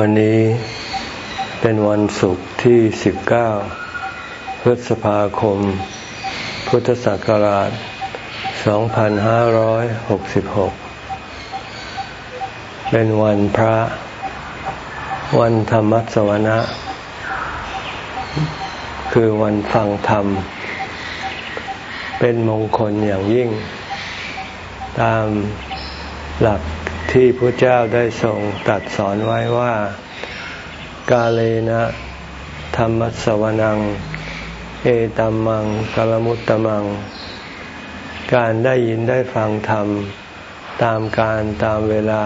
วันนี้เป็นวันศุกร์ที่ 19 พฤษภาคม พุทธศักราช 2566 เป็นวันพระ วันธรรมสวนะ คือวันฟังธรรม เป็นมงคลอย่างยิ่ง ตามหลัก ที่พระเจ้าได้ทรงตัดสอนไว้ว่า กาเลนะธรรมสวนัง เอตัมมังกลมุตตมัง การได้ยินได้ฟังธรรม ตามการตามเวลา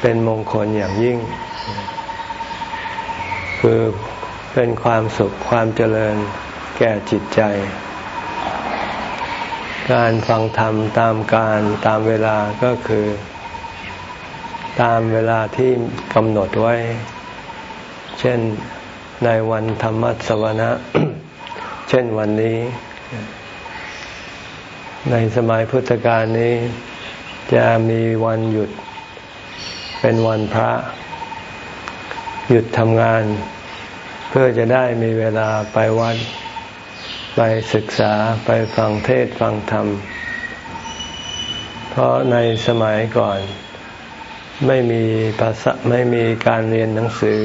เป็นมงคลอย่างยิ่ง คือเป็นความสุขความเจริญแก่จิตใจ การฟังธรรมตามการตามเวลาก็คือ ตามเวลาที่กำหนดไว้ เช่นในวันธรรมสวนะ เช่นวันนี้ ในสมัยพุทธกาลนี้ จะมีวันหยุด เป็นวันพระ หยุดทำงาน เพื่อจะได้มีเวลาไปวัด ไปศึกษาไปฟังเทศฟังธรรม เพราะในสมัยก่อน ไม่มีภาษาไม่มีการเรียนหนังสือ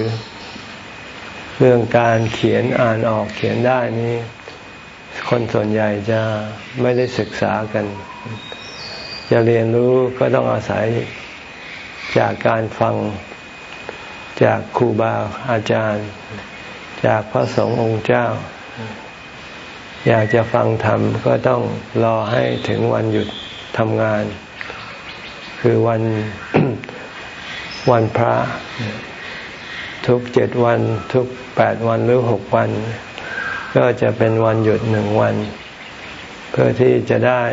เรื่องการเขียนอ่านออกเขียนได้นี้ คนส่วนใหญ่จะไม่ได้ศึกษากัน จะเรียนรู้ก็ต้องอาศัยจากการฟังจากครูบาอาจารย์ จากพระสงฆ์องค์เจ้า อยากจะฟังธรรมก็ต้องรอให้ถึงวันหยุดทำงาน คือวัน วันพระ ทุกเจ็ดวันทุกแปดวันหรือหกวัน ก็จะเป็นวันหยุดหนึ่งวัน เพื่อที่จะได้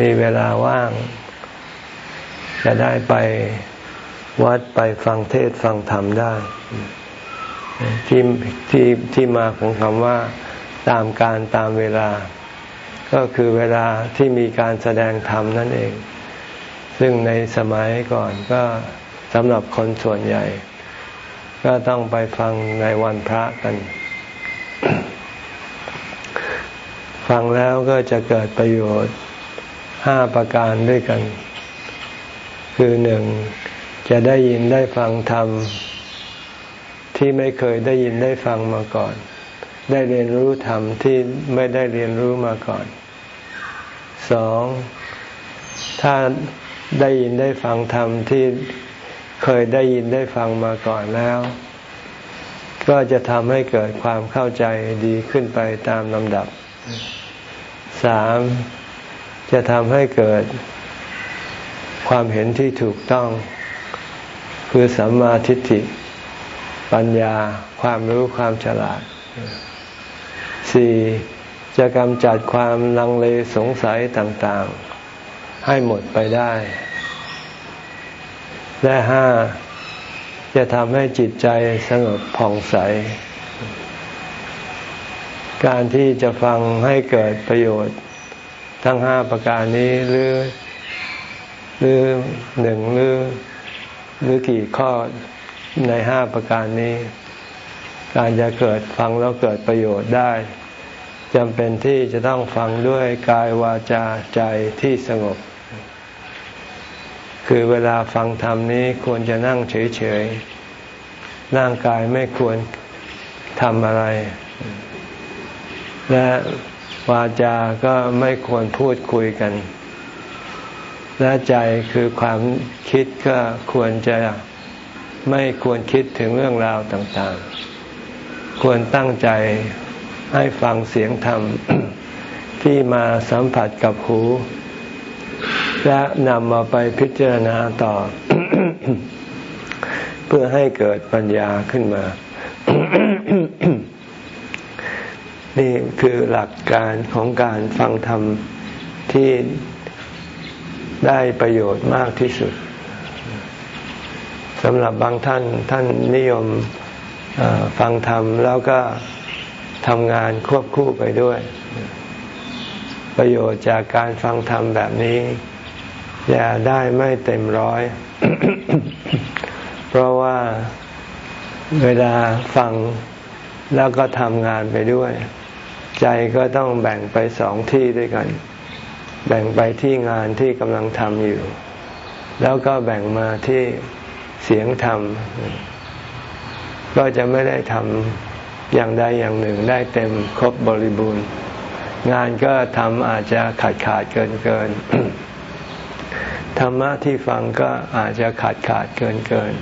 มีเวลาว่าง จะได้ไปวัดไปฟังเทศฟังธรรมได้ ที่ที่ที่มาของคำว่าตามการตามเวลา ก็คือเวลาที่มีการแสดงธรรมนั่นเอง ซึ่งในสมัยก่อนก็สำหรับคนส่วนใหญ่ ก็ต้องไปฟังในวันพระกัน ฟังแล้วก็จะเกิดประโยชน์ห้าประการด้วยกัน คือหนึ่งจะได้ยินได้ฟังธรรมที่ไม่เคยได้ยินได้ฟังมาก่อน ได้เรียนรู้ธรรมที่ไม่ได้เรียนรู้มาก่อนสองถ้า ได้ยินได้ฟังธรรมที่เคยได้ยินได้ฟังมาก่อนแล้ว ก็จะทำให้เกิดความเข้าใจดีขึ้นไปตามลำดับสามจะทำให้เกิดความเห็นที่ถูกต้อง คือสัมมาทิฏฐิ ปัญญาความรู้ความฉลาดสี่จะกำจัดความลังเลสงสัยต่าง ๆ ให้หมดไปได้ และห้าจะทำให้จิตใจสงบผ่องใส การที่จะฟังให้เกิดประโยชน์ ทั้งห้าประการนี้หรือหรือหนึ่งหรือหรือกี่ข้อในห้าประการนี้ การจะเกิดฟังแล้วเกิดประโยชน์ได้จำเป็นที่จะต้องฟังด้วยกายวาจาใจที่สงบ คือเวลาฟังธรรมนี้ควรจะนั่งเฉยๆ ร่างกายไม่ควรทำอะไร และวาจาก็ไม่ควรพูดคุยกัน และใจคือความคิดก็ควรจะไม่ควรคิดถึงเรื่องราวต่างๆ ควรตั้งใจให้ฟังเสียงธรรม ที่มาสัมผัสกับหู และนำมาไปพิจารณาต่อ เพื่อให้เกิดปัญญาขึ้นมา นี่คือหลักการของการฟังธรรมที่ได้ประโยชน์มากที่สุดสำหรับบางท่านท่านนิยมฟังธรรมแล้วก็ทำงานควบคู่ไปด้วย ประโยชน์จากการฟังธรรมแบบนี้ จะได้ไม่เต็มร้อยเพเพราะว่าเวลาฟังแล้วก็ทำงานไปด้วย ใจก็ต้องแบ่งไปสองที่ด้วยกัน แบ่งไปที่งานที่กำลังทำอยู่ แล้วก็แบ่งมาที่เสียงธรรม ก็จะไม่ได้ทำอย่างใดอย่างหนึ่งได้เต็มครบบริบูรณ์ งานก็ทำอาจจะขาดขาดเกินเกิน ธรรมะที่ฟังก็อาจจะขาดขาดเกินเกิน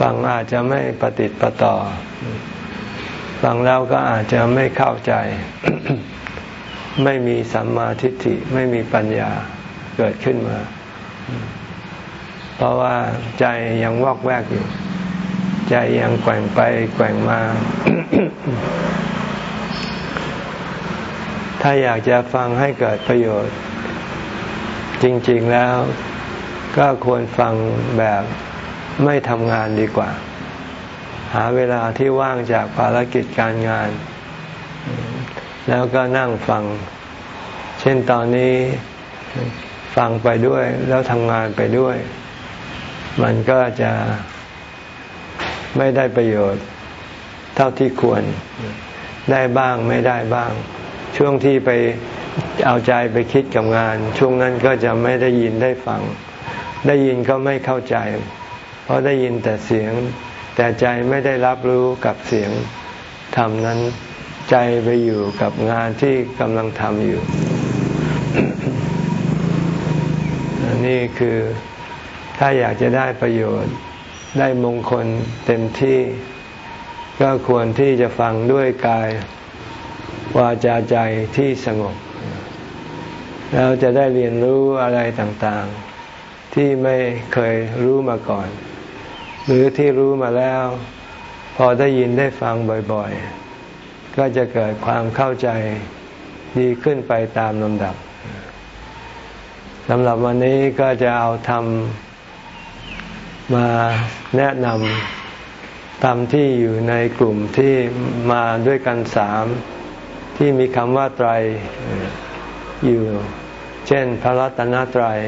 ฟังอาจจะไม่ปฏิติประต่อ ฟังแล้วก็อาจจะไม่เข้าใจ ไม่มีสัมมาทิฏฐิไม่มีปัญญาเกิดขึ้นมา เพราะว่าใจยังวอกแวกอยู่ ใจยังแกว่งไปแกว่งมา ถ้าอยากจะฟังให้เกิดประโยชน์ จริง ๆแล้วก็ควรฟังแบบไม่ทำงานดีกว่า หาเวลาที่ว่างจากภารกิจการงาน แล้วก็นั่งฟัง เช่นตอนนี้ฟังไปด้วยแล้วทำงานไปด้วย มันก็จะไม่ได้ประโยชน์เท่าที่ควรได้บ้างไม่ได้บ้าง ช่วงที่ไป เอาใจไปคิดกับงาน ช่วงนั้นก็จะไม่ได้ยินได้ฟัง ได้ยินก็ไม่เข้าใจ เพราะได้ยินแต่เสียง แต่ใจไม่ได้รับรู้กับเสียงทำนั้นใจไปอยู่กับงานที่กำลังทำอยู่ นี่คือถ้าอยากจะได้ประโยชน์ได้มงคลเต็มที่ ก็ควรที่จะฟังด้วยกายวาจาใจที่สงบ เราจะได้เรียนรู้อะไรต่างๆ ที่ไม่เคยรู้มาก่อน หรือที่รู้มาแล้ว พอได้ยินได้ฟังบ่อยๆ ก็จะเกิดความเข้าใจดีขึ้นไปตามลำดับสำหรับวันนี้ก็จะเอาทำมาแนะนำทำที่อยู่ในกลุ่มที่มาด้วยกันสาม ที่มีคำว่าไตรอยู่ เช่น พระรัตนตรัย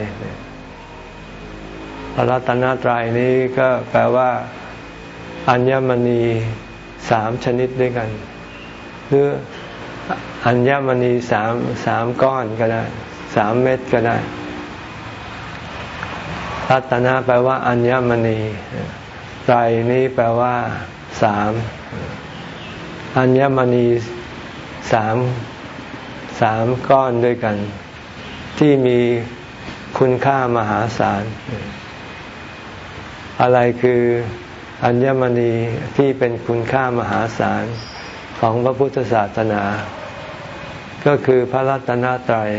พระรัตนตรัยนี้ก็แปลว่า อัญมณีสามชนิดด้วยกัน หรืออัญมณีสามสามก้อนก็ได้สามเม็ดก็ได้ รัตนะแปลว่า อัญมณีไตรนี้แปลว่าสามอัญมณีสามสามก้อนด้วยกัน ที่มีคุณค่ามหาศาล อะไรคืออัญมณีที่เป็นคุณค่ามหาศาลของพระพุทธศาสนา ก็คือพระรัตนตรัย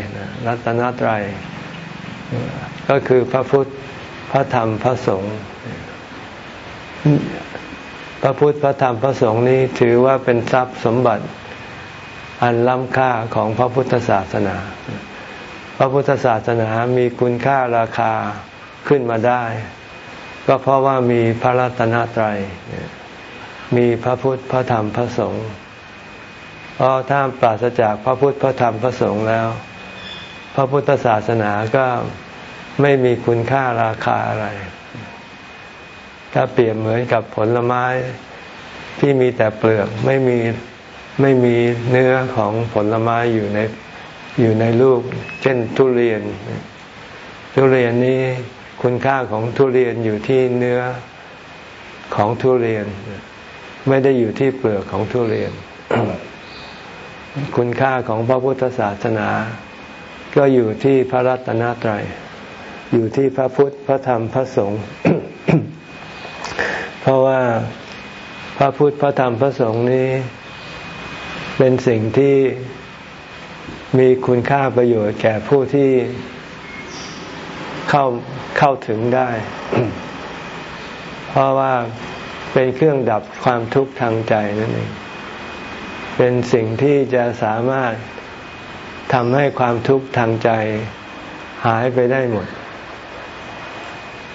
รัตนตรัย ก็คือพระพุทธ พระธรรม พระสงฆ์ พระพุทธ พระธรรม พระสงฆ์นี้ถือว่าเป็นทรัพย์สมบัติอันล้ำค่าของพระพุทธศาสนา พระพุทธศาสนามีคุณค่าราคาขึ้นมาได้ ก็เพราะว่ามีพระรัตนตรัย มีพระพุทธพระธรรมพระสงฆ์เพราะถ้าปราศจากพระพุทธพระธรรมพระสงฆ์แล้ว พระพุทธศาสนาก็ไม่มีคุณค่าราคาอะไร ถ้าเปรียบเหมือนกับผลไม้ที่มีแต่เปลือกไม่มีไม่มีเนื้อของผลไม้อยู่ใน อยู่ในลูก เช่นทุเรียน ทุเรียนนี้คุณค่าของทุเรียนอยู่ที่เนื้อของทุเรียน ไม่ได้อยู่ที่เปลือกของทุเรียน คุณค่าของพระพุทธศาสนา ก็อยู่ที่พระรัตนตรัย อยู่ที่พระพุทธพระธรรมพระสงฆ์เพราะว่าพระพุทธพระธรรมพระสงฆ์นี้ เป็นสิ่งที่ มีคุณค่าประโยชน์แก่ผู้ที่เข้าเข้าถึงได้ เพราะว่าเป็นเครื่องดับความทุกข์ทางใจนั่นเอง เป็นสิ่งที่จะสามารถทำให้ความทุกข์ทางใจหายไปได้หมด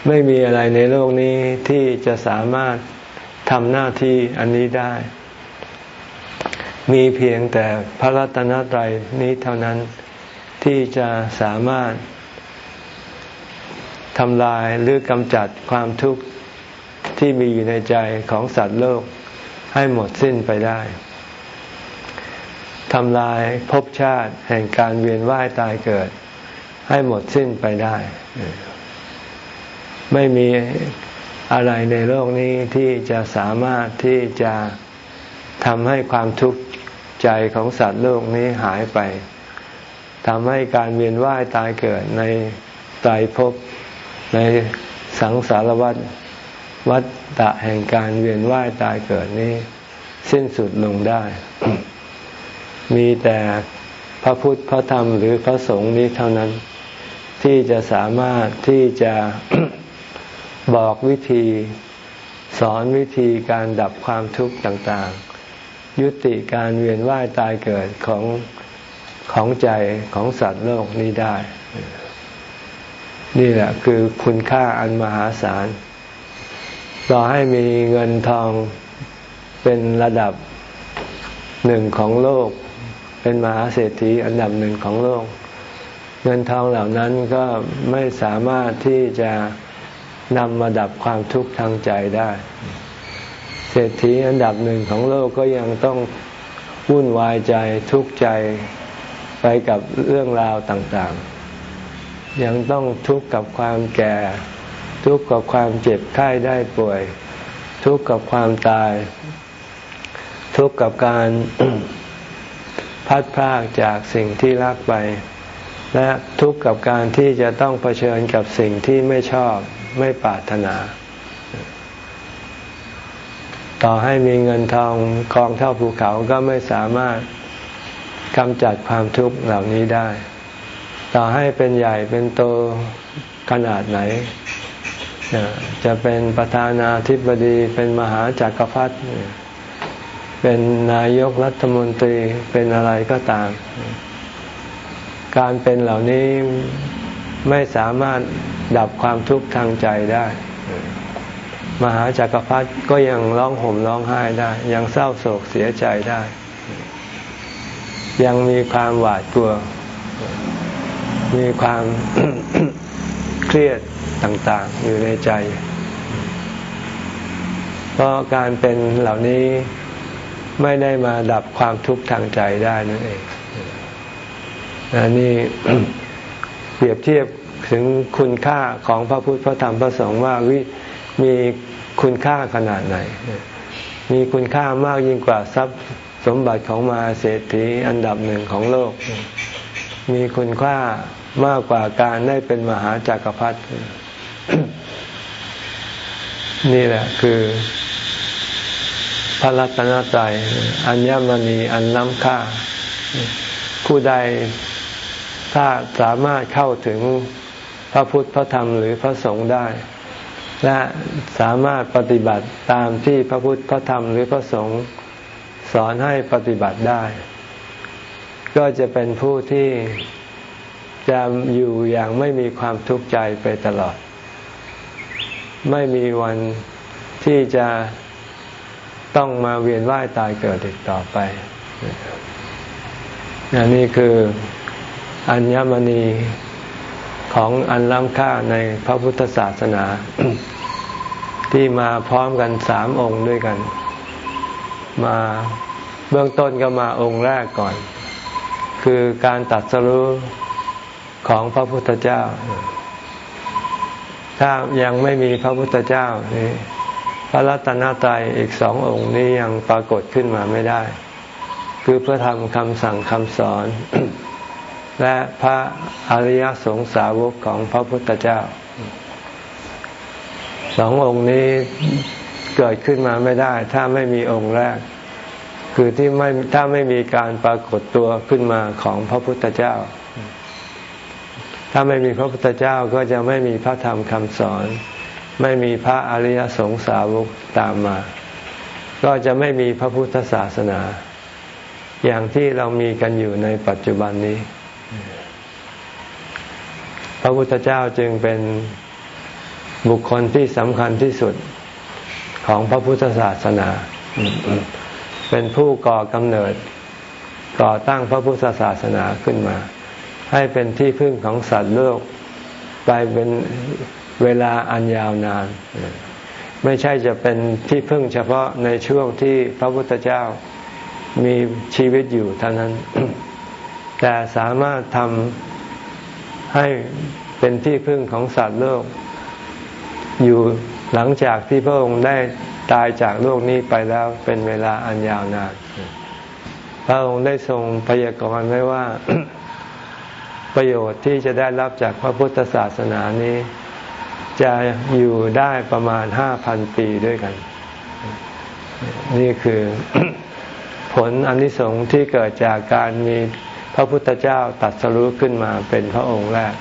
ไม่มีอะไรในโลกนี้ที่จะสามารถทำหน้าที่อันนี้ได้ มีเพียงแต่พระรัตนตรัยนี้เท่านั้นที่จะสามารถทำลายหรือกำจัดความทุกข์ที่มีอยู่ในใจของสัตว์โลกให้หมดสิ้นไปได้ทำลายภพชาติแห่งการเวียนว่ายตายเกิด ให้หมดสิ้นไปได้ ไม่มีอะไรในโลกนี้ที่จะสามารถที่จะทำให้ความทุกข์ ใจของสัตว์โลกนี้หายไปทำให้การเวียนว่ายตายเกิดในตายภพในสังสารวัฏวัฏฏะแห่งการเวียนว่ายตายเกิดนี้ สิ้นสุดลงได้ มีแต่พระพุทธพระธรรมหรือพระสงฆ์นี้เท่านั้น ที่จะสามารถที่จะบอกวิธี สอนวิธีการดับความทุกข์ต่างๆ ยุติการเวียนว่ายตายเกิดของของใจของสัตว์โลกนี้ได้ นี่แหละคือคุณค่าอันมหาศาลรอให้มีเงินทองเป็นระดับหนึ่งของโลก เป็นมหาเศรษฐีอันดับหนึ่งของโลก เงินทองเหล่านั้นก็ไม่สามารถที่จะนำมาดับความทุกข์ทางใจได้ เศรษฐีอันดับหนึ่งของโลกก็ยังต้องวุ่นวายใจทุกข์ใจไปกับเรื่องราวต่างๆ ยังต้องทุกข์กับความแก่ ทุกข์กับความเจ็บไข้ได้ป่วย ทุกข์กับความตาย ทุกข์กับการพัดพรากจากสิ่งที่รักไป และทุกข์กับการที่จะต้องเผชิญกับสิ่งที่ไม่ชอบไม่ปรารถนา ต่อให้มีเงินทองกองเท่าภูเขาก็ไม่สามารถกำจัดความทุกข์เหล่านี้ได้ ต่อให้เป็นใหญ่เป็นโตขนาดไหน จะเป็นประธานาธิบดี เป็นมหาจักรพรรดิเป็นนายกรัฐมนตรีเป็นอะไรก็ตาม การเป็นเหล่านี้ไม่สามารถดับความทุกข์ทางใจได้ มหาจักรพรรดิก็ยังร้องห่มร้องไห้ได้ ยังเศร้าโศกเสียใจได้ ยังมีความหวาดกลัว มีความเครียดต่าง ๆ อยู่ในใจ เพราะการเป็นเหล่านี้ไม่ได้มาดับความทุกข์ทางใจได้นั่นเองนนี่เปรียบเทียบถึงคุณค่าของพระพุทธพระธรรมพระสงฆ์ว่าวิมี คุณค่าขนาดไหน มีคุณค่ามากยิ่งกว่าทรัพย์สมบัติของมาเศรษฐีอันดับหนึ่งของโลก มีคุณค่ามากกว่าการได้เป็นมหาจากักรพรรดินี่แหละคือพระรัตนตรัยอัญมณีอันล้ำค่า ผู้ใดถ้าสามารถเข้าถึงพระพุทธพระธรรมหรือพระสงฆ์ได้ และสามารถปฏิบัติตามที่พระพุทธพระธรรมหรือพระสงฆ์สอนให้ปฏิบัติได้ ก็จะเป็นผู้ที่จะอยู่อย่างไม่มีความทุกข์ใจไปตลอด ไม่มีวันที่จะต้องมาเวียนว่ายตายเกิดอีกต่อไปนนี่คืออัญมณี ของอันล้ำค่าในพระพุทธศาสนา ที่มาพร้อมกันสามองค์ด้วยกัน มาเบื้องต้นก็มาองค์แรกก่อน คือการตัดสรู้ของพระพุทธเจ้า ถ้ายังไม่มีพระพุทธเจ้านี่พระรัตนตรัยอีกสององค์นี้ยังปรากฏขึ้นมาไม่ได้ คือพระธรรมคำสั่งคำสอน และพระอริยสงสาวกของพระพุทธเจ้าสององค์นี้เกิดขึ้นมาไม่ได้ ถ้าไม่มีองค์แรก คือที่ไม่ถ้าไม่มีการปรากฏตัวขึ้นมาของพระพุทธเจ้า ถ้าไม่มีพระพุทธเจ้าก็จะไม่มีพระธรรมคำสอน ไม่มีพระอริยสงสาวกตามมา ก็จะไม่มีพระพุทธศาสนา อย่างที่เรามีกันอยู่ในปัจจุบันนี้ พระพุทธเจ้าจึงเป็นบุคคลที่สำคัญที่สุดของพระพุทธศาสนา เป็นผู้ก่อกำเนิด ก่อตั้งพระพุทธศาสนาขึ้นมา ให้เป็นที่พึ่งของสัตว์โลกไปเป็นเวลาอันยาวนาน ไม่ใช่จะเป็นที่พึ่งเฉพาะในช่วงที่พระพุทธเจ้ามีชีวิตอยู่เท่านั้น แต่สามารถทำ ให้เป็นที่พึ่งของสัตว์โลก อยู่หลังจากที่พระองค์ได้ตายจากโลกนี้ไปแล้วเป็นเวลาอันยาวนาน พระองค์ได้ทรงพยากรณ์ไว้ว่าประโยชน์ที่จะได้รับจากพระพุทธศาสนานี้ จะอยู่ได้ประมาณห้าพันปีด้วยกัน นี่คือผลอนนิสงส์ที่เกิดจากการมี พระพุทธเจ้าตัดสรุปขึ้นมาเป็นพระองค์แรก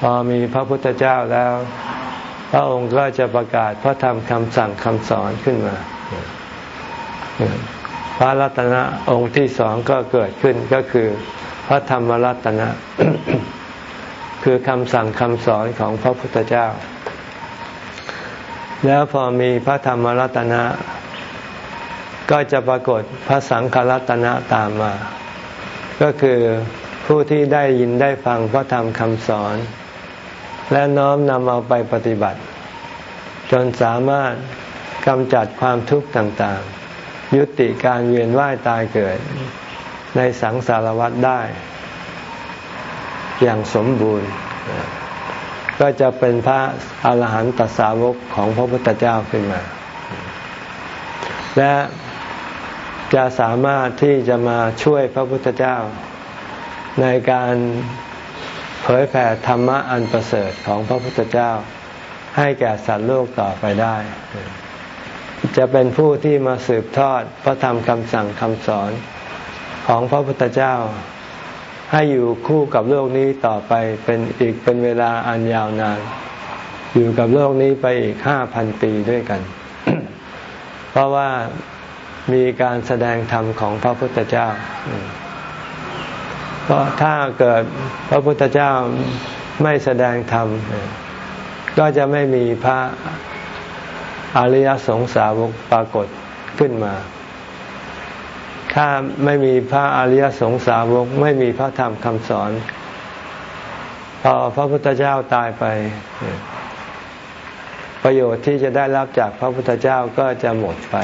พอมีพระพุทธเจ้าแล้ว พระองค์ก็จะประกาศพระธรรมคำสั่งคำสอนขึ้นมา พระรัตนะองค์ที่สองก็เกิดขึ้นก็คือ พระธรรมรัตนะ คือคำสั่งคำสอนของพระพุทธเจ้า แล้วพอมีพระธรรมรัตนะก็จะปรากฏพระสังฆรัตนะตามมา ก็คือผู้ที่ได้ยินได้ฟังพระธรรมคำสอน และน้อมนำเอาไปปฏิบัติ จนสามารถกำจัดความทุกข์ต่างๆ ยุติการเวียนว่ายตายเกิด ในสังสารวัฏได้ อย่างสมบูรณ์ ก็จะเป็นพระอาหารหันตสาวกของพระพุทธเจ้าขึ้นมา และ จะสามารถที่จะมาช่วยพระพุทธเจ้า ในการเผยแผ่ธรรมะอันประเสริฐของพระพุทธเจ้า ให้แก่สัตว์โลกต่อไปได้ จะเป็นผู้ที่มาสืบทอดพระธรรมคำสั่งคำสอนของพระพุทธเจ้า ให้อยู่คู่กับโลกนี้ต่อไปเป็นอีกเป็นเวลาอันยาวนาน อยู่กับโลกนี้ไปอีกห้าพันปีด้วยกัน เพราะว่า มีการแสดงธรรมของพระพุทธเจ้า เพราะถ้าเกิดพระพุทธเจ้าไม่แสดงธรรม ก็จะไม่มีพระอริยสงสาวกปรากฏขึ้นมา ถ้าไม่มีพระอริยสงสาวก ไม่มีพระธรรมคำสอน พอพระพุทธเจ้าตายไป ประโยชน์ที่จะได้รับจากพระพุทธเจ้าก็จะหมดไป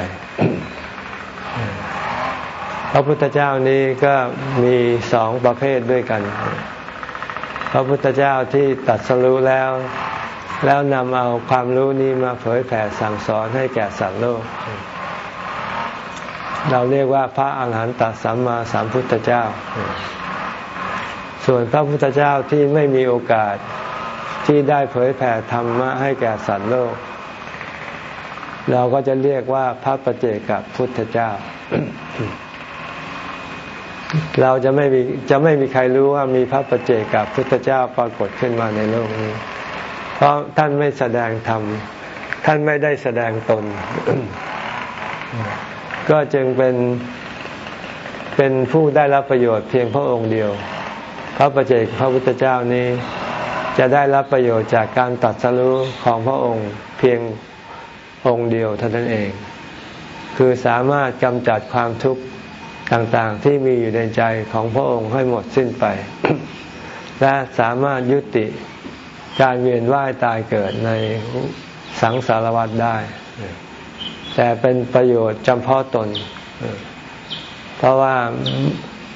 ระพุทธเจ้านี้ก็มีสองประเภทด้วยกัน พระพุทธเจ้าที่ตัดสรู้แล้ว แล้วนำเอาความรู้นี้มาเผยแผ่สั่งสอนให้แก่สัตว์โลก เราเรียกว่าพระอาหารหันตสัมมาสัมพุทธเจ้า ส่วนพระพุทธเจ้าที่ไม่มีโอกาสที่ได้เผยแผ่ธรรมะให้แก่สัตว์โลก เราก็จะเรียกว่าพระปเจกับพุทธเจ้า เราจะไม่มีจะไม่มีใครรู้ว่ามีพระประเจกับพุทธเจ้าปรากฏขึ้นมาในโลกนี้ เพราะท่านไม่แสดงธรรม ท่านไม่ได้แสดงตน ก็จึงเป็นเป็นผู้ได้รับประโยชน์เพียงพระองค์เดียว พระประเจกพระพุทธเจ้านี้จะได้รับประโยชน์จากการตัดสรู้ของพระองค์เพียงองค์เดียวเท่านั้นเอง คือสามารถกำจัดความทุกข์ ต่างๆที่มีอยู่ในใจของพระองค์ให้หมดสิ้นไป และสามารถยุติการเวียนว่ายตายเกิดในสังสารวัฏได้ แต่เป็นประโยชน์จำเพาะตน เพราะว่า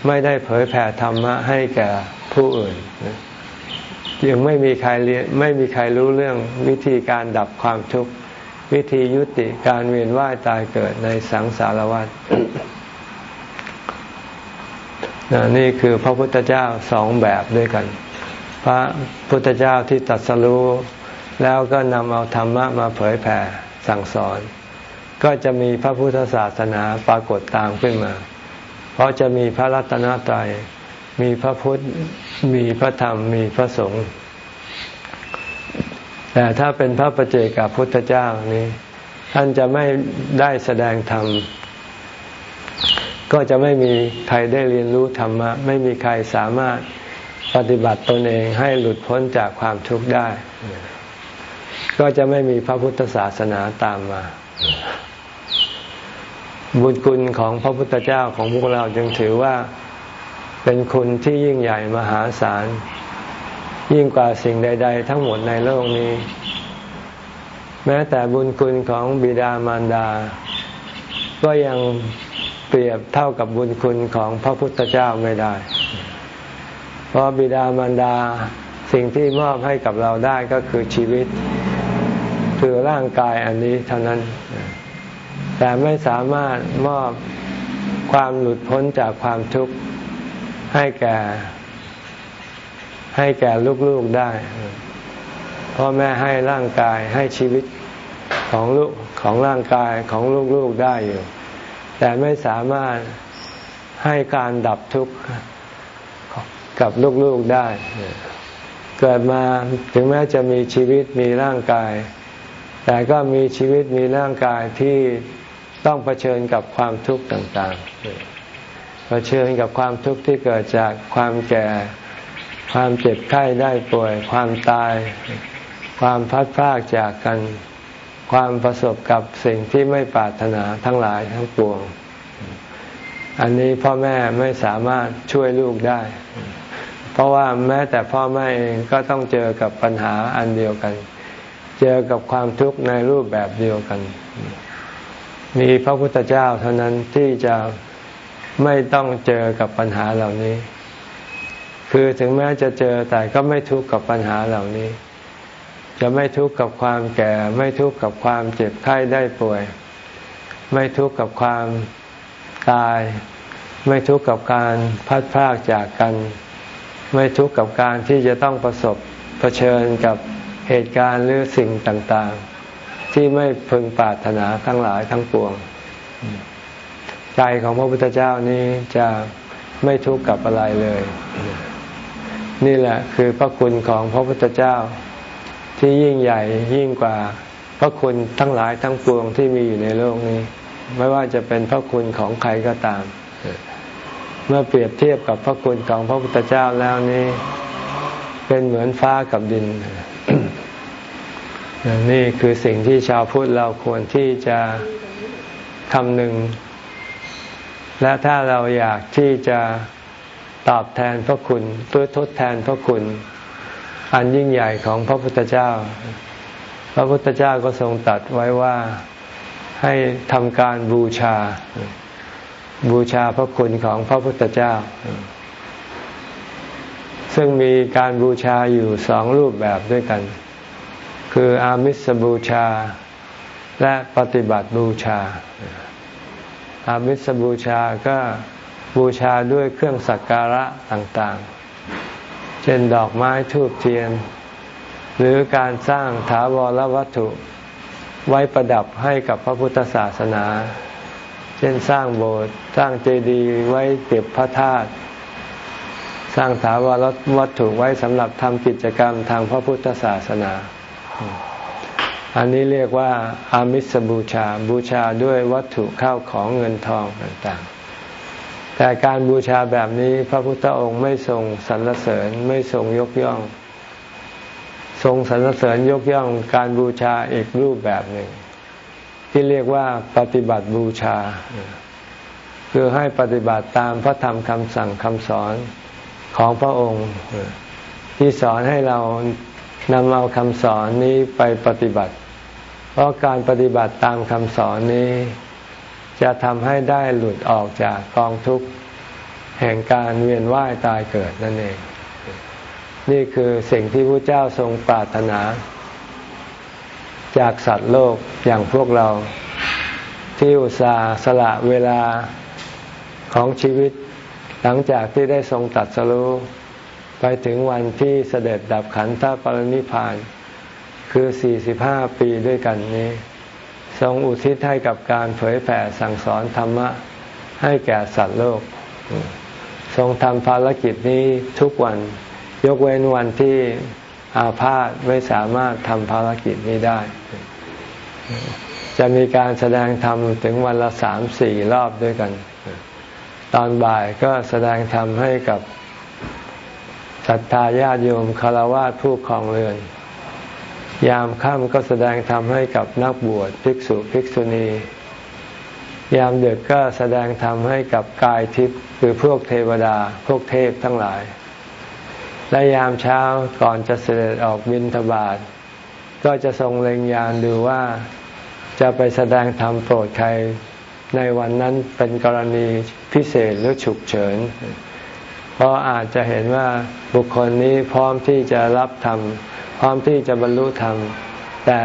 ไม่ได้เผยแผ่ธรรมะให้แก่ผู้อื่นยังไม่มีใครเรียนไม่มีใครรู้เรื่องวิธีการดับความทุกข์ วิธียุติการเวียนว่ายตายเกิดในสังสารวัฏ นี่คือพระพุทธเจ้าสองแบบด้วยกัน พระพุทธเจ้าที่ตัดสรู้แล้วก็นำเอาธรรมะมาเผยแผ่สั่งสอน ก็จะมีพระพุทธศาสนาปรากฏตามขึ้นมา เพราะจะมีพระรัตนตรัยมีพระพุทธมีพระธรรมมีพระสงฆ์แต่ถ้าเป็นพระประเจกับพุทธเจ้านี้ ท่านจะไม่ได้แสดงธรรม ก็จะไม่มีใครได้เรียนรู้ธรรมะ ไม่มีใครสามารถปฏิบัติตนเองให้หลุดพ้นจากความทุกข์ได้ ก็จะไม่มีพระพุทธศาสนาตามมา บุญคุณของพระพุทธเจ้าของพวกเราจึงถือว่าเป็นคุณที่ยิ่งใหญ่มหาศาล ยิ่งกว่าสิ่งใด ๆ ทั้งหมดในโลกนี้ แม้แต่บุญคุณของบิดามารดา ก็ยัง เปรียบเท่ากับบุญคุณของพระพุทธเจ้าไม่ได้ เพราะบิดามารดาสิ่งที่มอบให้กับเราได้ก็คือชีวิต คือร่างกายอันนี้เท่านั้น แต่ไม่สามารถมอบความหลุดพ้นจากความทุกข์ให้แก่ ให้แก่ลูกๆได้พ่อแม่ให้ร่างกายให้ชีวิตของลูกของร่างกายของลูกๆได้อยู่ แต่ไม่สามารถให้การดับทุกข์กับลูกๆได้ เกิดมาถึงแม้จะมีชีวิตมีร่างกาย แต่ก็มีชีวิตมีร่างกายที่ต้องเผชิญกับความทุกข์ต่างๆ เผชิญกับความทุกข์ที่เกิดจากความแก่ ความเจ็บไข้ได้ป่วย ความตาย ความพัดพลากจากกัน ความประสบกับสิ่งที่ไม่ปรารถนาทั้งหลายทั้งปวง อันนี้พ่อแม่ไม่สามารถช่วยลูกได้ เพราะว่าแม้แต่พ่อแม่เองก็ต้องเจอกับปัญหาอันเดียวกัน เจอกับความทุกข์ในรูปแบบเดียวกัน มีพระพุทธเจ้าเท่านั้นที่จะไม่ต้องเจอกับปัญหาเหล่านี้ คือถึงแม้จะเจอแต่ก็ไม่ทุกข์กับปัญหาเหล่านี้ จะไม่ทุกข์กับความแก่ ไม่ทุกข์กับความเจ็บไข้ได้ป่วย ไม่ทุกข์กับความตาย ไม่ทุกข์กับการพัดพรากจากกัน ไม่ทุกข์กับการที่จะต้องประสบเผชิญกับเหตุการณ์หรือสิ่งต่างๆ ที่ไม่พึงปรารถนาทั้งหลายทั้งปวง ใจของพระพุทธเจ้านี้จะไม่ทุกข์กับอะไรเลย นี่แหละคือพระคุณของพระพุทธเจ้า ที่ยิ่งใหญ่ยิ่งกว่าพระคุณทั้งหลายทั้งปวงที่มีอยู่ในโลกนี้ ไม่ว่าจะเป็นพระคุณของใครก็ตาม เมื่อเปรียบเทียบกับพระคุณของพระพุทธเจ้าแล้วนี้ เป็นเหมือนฟ้ากับดิน นี่คือสิ่งที่ชาวพุทธเราควรที่จะคำนึง และถ้าเราอยากที่จะตอบแทนพระคุณเพื่อทดแทนพระคุณ อันยิ่งใหญ่ของพระพุทธเจ้า พระพุทธเจ้าก็ทรงตัดไว้ว่าให้ทำการบูชา บูชาพระคุณของพระพุทธเจ้า ซึ่งมีการบูชาอยู่สองรูปแบบด้วยกัน คืออามิสบูชาและปฏิบัติบูชา อามิสบูชาก็บูชาด้วยเครื่องสักการะต่างๆ เช่นดอกไม้ทูบเทียน หรือการสร้างถาวรวัตถุ ไว้ประดับให้กับพระพุทธศาสนา เช่นสร้างโบสถ์สร้างเจดีย์ไว้เก็บพระธาตุสร้างถาวรวัตถุไว้สำหรับทำกิจกรรมทางพระพุทธศาสนา อันนี้เรียกว่าอามิสบูชาบูชาด้วยวัตถุข้าวของเงินทองต่างๆ แต่การบูชาแบบนี้พระพุทธองค์ไม่ทรงสรรเสริญไม่ทรงยกย่อง ทรงสรรเสริญยกย่องการบูชาอีกรูปแบบหนึ่ง ที่เรียกว่าปฏิบัติบูชา คือให้ปฏิบัติตามพระธรรมคำสั่งคำสอนของพระองค์ที่สอนให้เรานำเอาคำสอนนี้ไปปฏิบัติ เพราะการปฏิบัติตามคำสอนนี้ จะทำให้ได้หลุดออกจากกองทุกข์ แห่งการเวียนว่ายตายเกิดนั่นเอง นี่คือสิ่งที่พระเจ้าทรงปรารถนา จากสัตว์โลกอย่างพวกเราที่อุตส่าห์สละเวลาของชีวิต หลังจากที่ได้ทรงตัดสรู้ไปถึงวันที่เสด็จดับขันธปรินิพาน คือ 45 ปีด้วยกันนี้ ทรงอุทิศให้กับการเผยแผ่สั่งสอนธรรมะให้แก่สัตว์โลก ทรงทำภารกิจนี้ทุกวัน ยกเว้นวันที่อาพาธไม่สามารถทำภารกิจนี้ได้ จะมีการแสดงธรรมถึงวันละสามสี่รอบด้วยกัน ตอนบ่ายก็แสดงธรรมให้กับศรัทธาญาติโยมคารวะผู้ครองเรือน ยามค่ำก็แสดงธรรมให้กับนักบวชภิกษุภิกษุณี ยามเดือดก็แสดงธรรมให้กับกายทิพย์คือพวกเทวดาพวกเทพทั้งหลาย และยามเช้าก่อนจะเสด็จออกบินทบาท ก็จะทรงเล็งยานดูว่าจะไปแสดงธรรมโปรดใครในวันนั้นเป็นกรณีพิเศษหรือฉุกเฉิน เพราะอาจจะเห็นว่าบุคคลนี้พร้อมที่จะรับธรรม พร้อมที่จะบรรลุธรรม แต่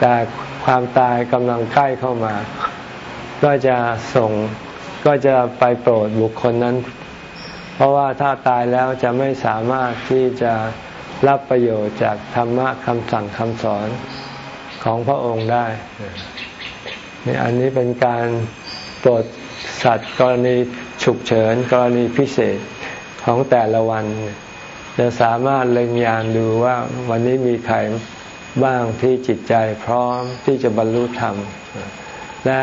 แต่ ความตายกำลังใกล้เข้ามา ก็จะส่งก็จะไปโปรดบุคคลนั้น เพราะว่าถ้าตายแล้วจะไม่สามารถที่จะรับประโยชน์จากธรรมะคำสั่งคำสอนของพระองค์ได้นี่อันนี้เป็นการโปรดสัตว์กรณีฉุกเฉินกรณีพิเศษของแต่ละวัน จะสามารถเล็งยานดูว่าวันนี้มีใคร บ้างที่จิตใจพร้อมที่จะบรรลุธรรม และ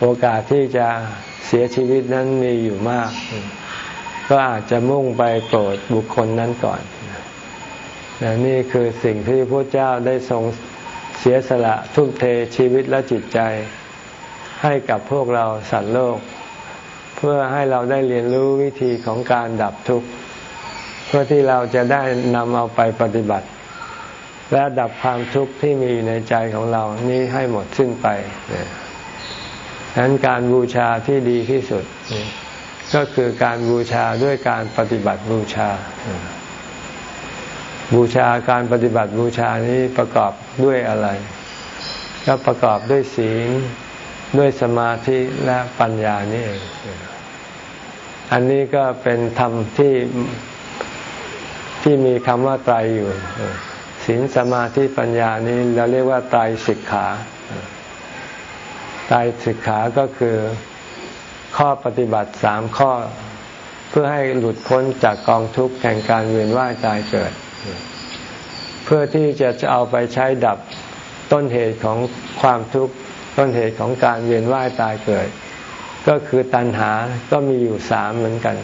โอกาสที่จะเสียชีวิตนั้นมีอยู่มาก ก็อาจจะมุ่งไปโปรดบุคคลนั้นก่อนนี่คือสิ่งที่พระเจ้าได้ทรงเสียสละทุ่มเทชีวิตและจิตใจ ให้กับพวกเราสัตว์โลก เพื่อให้เราได้เรียนรู้วิธีของการดับทุกข์ เพื่อที่เราจะได้นำเอาไปปฏิบัติ และดับความทุกข์ที่มีอยู่ในใจของเรานี้ให้หมดสิ้นไปดังนั้นการบูชาที่ดีที่สุด ก็คือการบูชาด้วยการปฏิบัติบูชา บูชาการปฏิบัติบูชานี้ประกอบด้วยอะไร ก็ประกอบด้วยศีลด้วยสมาธิและปัญญานี่เองอันนี้ก็เป็นธรรมที่ที่มีคำว่าไตรอยู่ ศีลสมาธิปัญญานี้เราเรียกว่าไตรสิกขาไตรสิกขาก็คือข้อปฏิบัติสามข้อ เพื่อให้หลุดพ้นจากกองทุกข์แห่งการเวียนว่ายตายเกิด เพื่อที่จะจะเอาไปใช้ดับต้นเหตุของความทุกข์ต้นเหตุของการเวียนว่ายตายเกิด ก็คือตัณหาก็มีอยู่สามเหมือนกัน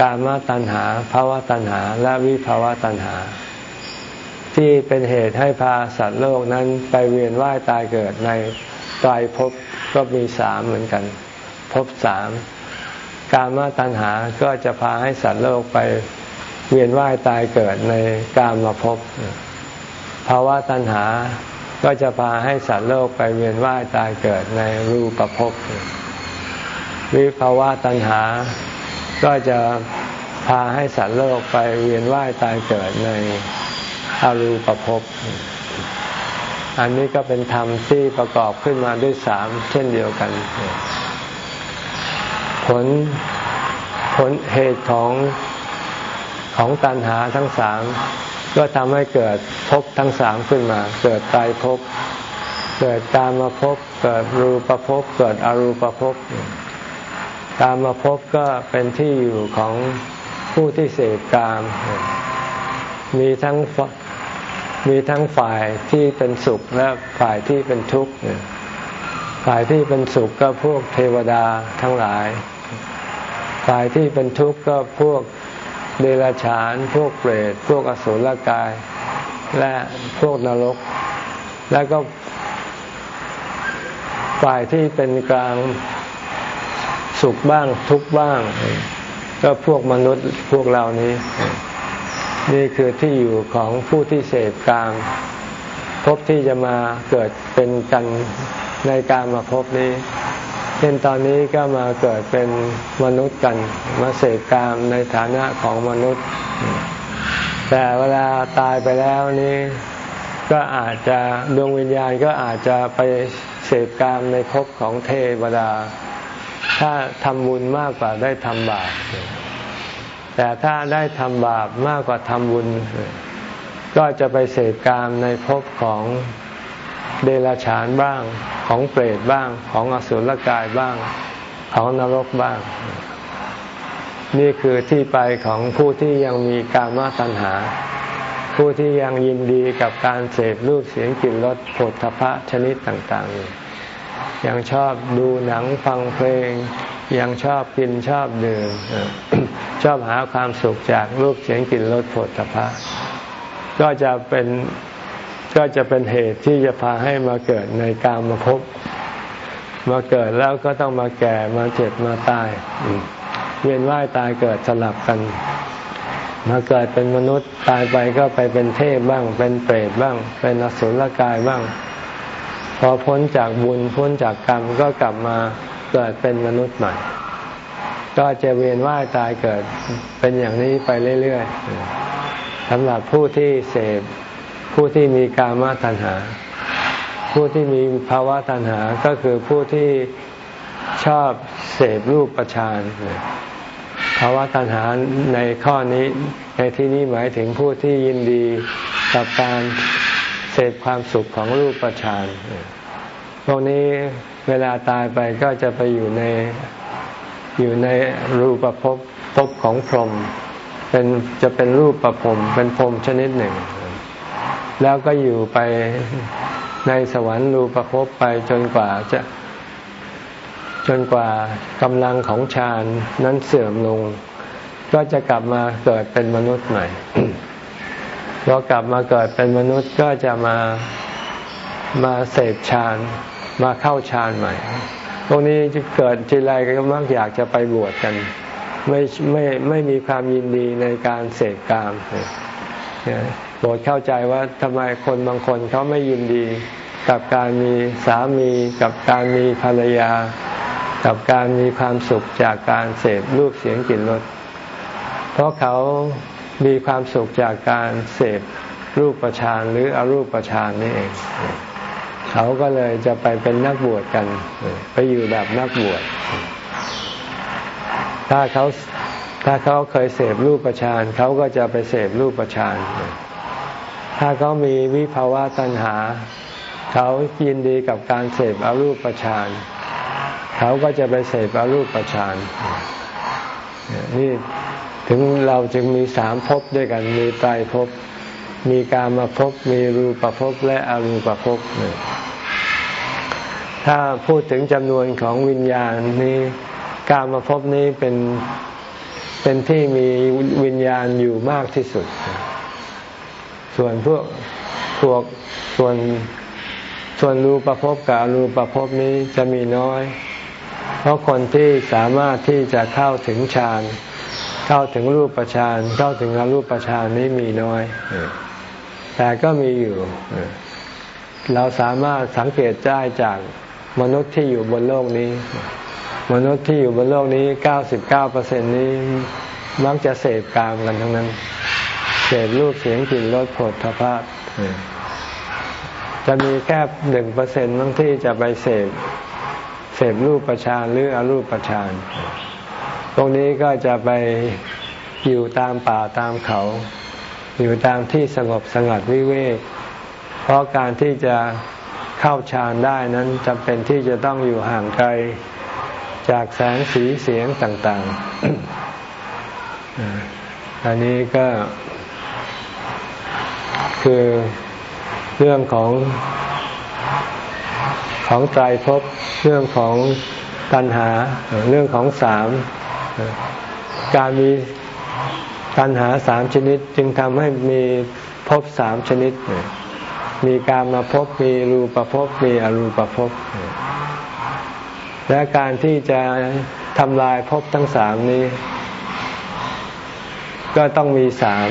การมตัณหาภาวะตัณหา และวิภาวะตัณหา ที่เป็นเหตุให้พาสัตว์โลกนั้นไปเวียนว่ายตายเกิดในตายภพก็มีสามเหมือนกันภพสามการมาตัณหาก็จะพาให้สัตว์โลกไปเวียนว่ายตายเกิดในกามมาพบภาวะตัณหาก็จะพาให้สัตว์โลกไปเวียนว่ายตายเกิดในรูปภพวิภาวะตัณหา ก็จะพาให้สัตว์โลกไปเวียนว่ายตายเกิดใน อรูปภพอันนี้ก็เป็นธรรมที่ประกอบขึ้นมาด้วยสามเช่นเดียวกัน ผลผลเหตุของของตัณหาทั้งสามก็ทำให้เกิดภพทั้งสามขึ้นมา เกิดตายภพเกิดตามมาภพเกิดรูปภพเกิดอรูปภพตามมาภพก็เป็นที่อยู่ของผู้ที่เสพกาม มีทั้ง มีทั้งฝ่ายที่เป็นสุขและฝ่ายที่เป็นทุกข์ฝ่ายที่เป็นสุขก็พวกเทวดาทั้งหลาย ฝ่ายที่เป็นทุกข์ก็พวกเดรัจฉาน พวกเปรต พวกอสุรกาย และพวกนรก แล้วก็ ฝ่ายที่เป็นกลางสุขบ้างทุกบ้าง ก็พวกมนุษย์พวกเรานี้ นี่คือที่อยู่ของผู้ที่เสพกามพบที่จะมาเกิดเป็นกันในการมาพบนี้เช่นตอนนี้ก็มาเกิดเป็นมนุษย์กัน มาเสกกามในฐานะของมนุษย์ แต่เวลาตายไปแล้วนี้ ก็อาจจะดวงวิญญาณก็อาจจะไปเสพกามในภพของเทวดา ถ้าทำบุญมากกว่าได้ทำบาป แต่ถ้าได้ทำบาปมากกว่าทำบุญ ก็จะไปเสพกามในภพของเดรัจฉานบ้าง ของเปรตบ้าง ของอสุรกายบ้าง ของนรกบ้าง นี่คือที่ไปของผู้ที่ยังมีกามตัณหา ผู้ที่ยังยินดีกับการเสพรูปเสียงกลิ่นรสผลทพะชนิดต่างๆ ยังชอบดูหนังฟังเพลงยังชอบกินชอบดื่มชอบหาความสุขจากรูปเสียงกลิ่นรสผลทพะก็จะเป็นก็จะเป็นเหตุที่จะพาให้มาเกิดในกามมาพบมาเกิดแล้วก็ต้องมาแก่มาเจ็บมาตาย เวียนว่ายตายเกิดสลับกัน มาเกิดเป็นมนุษย์ตายไปก็ไปเป็นเทพบ้าง เป็นเปรตบ้าง เป็นอสุรกายบ้าง พอพ้นจากบุญพ้นจากกรรมก็กลับมา เกิดเป็นมนุษย์ใหม่ ก็จะเวียนว่ายตายเกิดเป็นอย่างนี้ไปเรื่อยๆสำหรับผู้ที่เสพผู้ที่มีกามตัณหา ผู้ที่มีภาวะตัณหาก็คือผู้ที่ชอบเสพรูปประชานภาวะตัณหาในข้อนี้ ในที่นี้หมายถึงผู้ที่ยินดีกับการเสพความสุขของรูปประชานพวกนี้ เวลาตายไปก็จะไปอยู่ในอยู่ในรูปภพภพของพรหมเป็นจะเป็นรูปประพรมเป็นพรหมชนิดหนึ่ง แล้วก็อยู่ไปในสวรรค์รูปภพไปจนกว่าจะ จนกว่ากำลังของฌานนั้นเสื่อมลง ก็จะกลับมาเกิดเป็นมนุษย์ใหม่พอกลับมาเกิดเป็นมนุษย์ก็จะมามาเสพฌาน มาเข้าฌานใหม่ พวกนี้จะเกิดทีไรก็มักอยากจะไปบวชกัน ไม่ไม่ไม่มีความยินดีในการเสกกามโปรดเข้าใจว่าทำไมคนบางคนเขาไม่ยินดีกับการมีสามีกับการมีภรรยา กับการมีความสุขจากการเสพรูปเสียงกลิ่นรสเพราะเขามีความสุขจากการเสพรูปประชานหรืออรูปประชานนี่เอง เขาก็เลยจะไปเป็นนักบวชกัน ไปอยู่แบบนักบวช ถ้าเขาถ้าเขาเคยเสพรูปประชานเขาก็จะไปเสพรูปประชานถ้าเขามีวิภาวะตัณหา เขายินดีกับการเสพอรูปประชานเขาก็จะไปเสพอรูปฌานนี่ถึงเราจึงมีสามภพด้วยกันมีไตรภพ มีการมาภพมีรูปภพและอรูปภพถ้าพูดถึงจำนวนของวิญญาณนี้ การมาภพนี้เป็นเป็นที่มีวิญญาณอยู่มากที่สุด ส่วนพวกพวกส่วนส่วนรูปภพกับอรูปภพนี้จะมีน้อย เพราะคนที่สามารถที่จะเข้าถึงฌานเข้าถึงรูปฌานเข้าถึงอรูปฌานนี้มีน้อย แต่ก็มีอยู่ เราสามารถสังเกตได้จากมนุษย์ที่อยู่บนโลกนี้ มนุษย์ที่อยู่บนโลกนี้เก้าสิบเก้าเปอร์เซ็นนี้มักจะเสพกามกันทั้งนั้น เสพรูปเสียงกลิ่นรสผลทพะจะมีแค่หนึ่งเปอร์เซ็นต์บางที่จะไปเสพเสพรูปประชานหรืออรูปประชานตรงนี้ก็จะไปอยู่ตามป่าตามเขา อยู่ตามที่สงบสงัดวิเวก เพราะการที่จะเข้าฌานได้นั้นจำเป็นที่จะต้องอยู่ห่างไกลจากแสงสีเสียงต่างๆ อันนี้ก็คือเรื่องของของไตรภพเรื่องของตัณหาเรื่องของสาม การมี ตัณหาสามชนิดจึงทำให้มีภพสามชนิด มีการมาภพมีรูปภพมีอรูปภพและการที่จะทำลายภพทั้งสามนี้ ก็ต้องมีสาม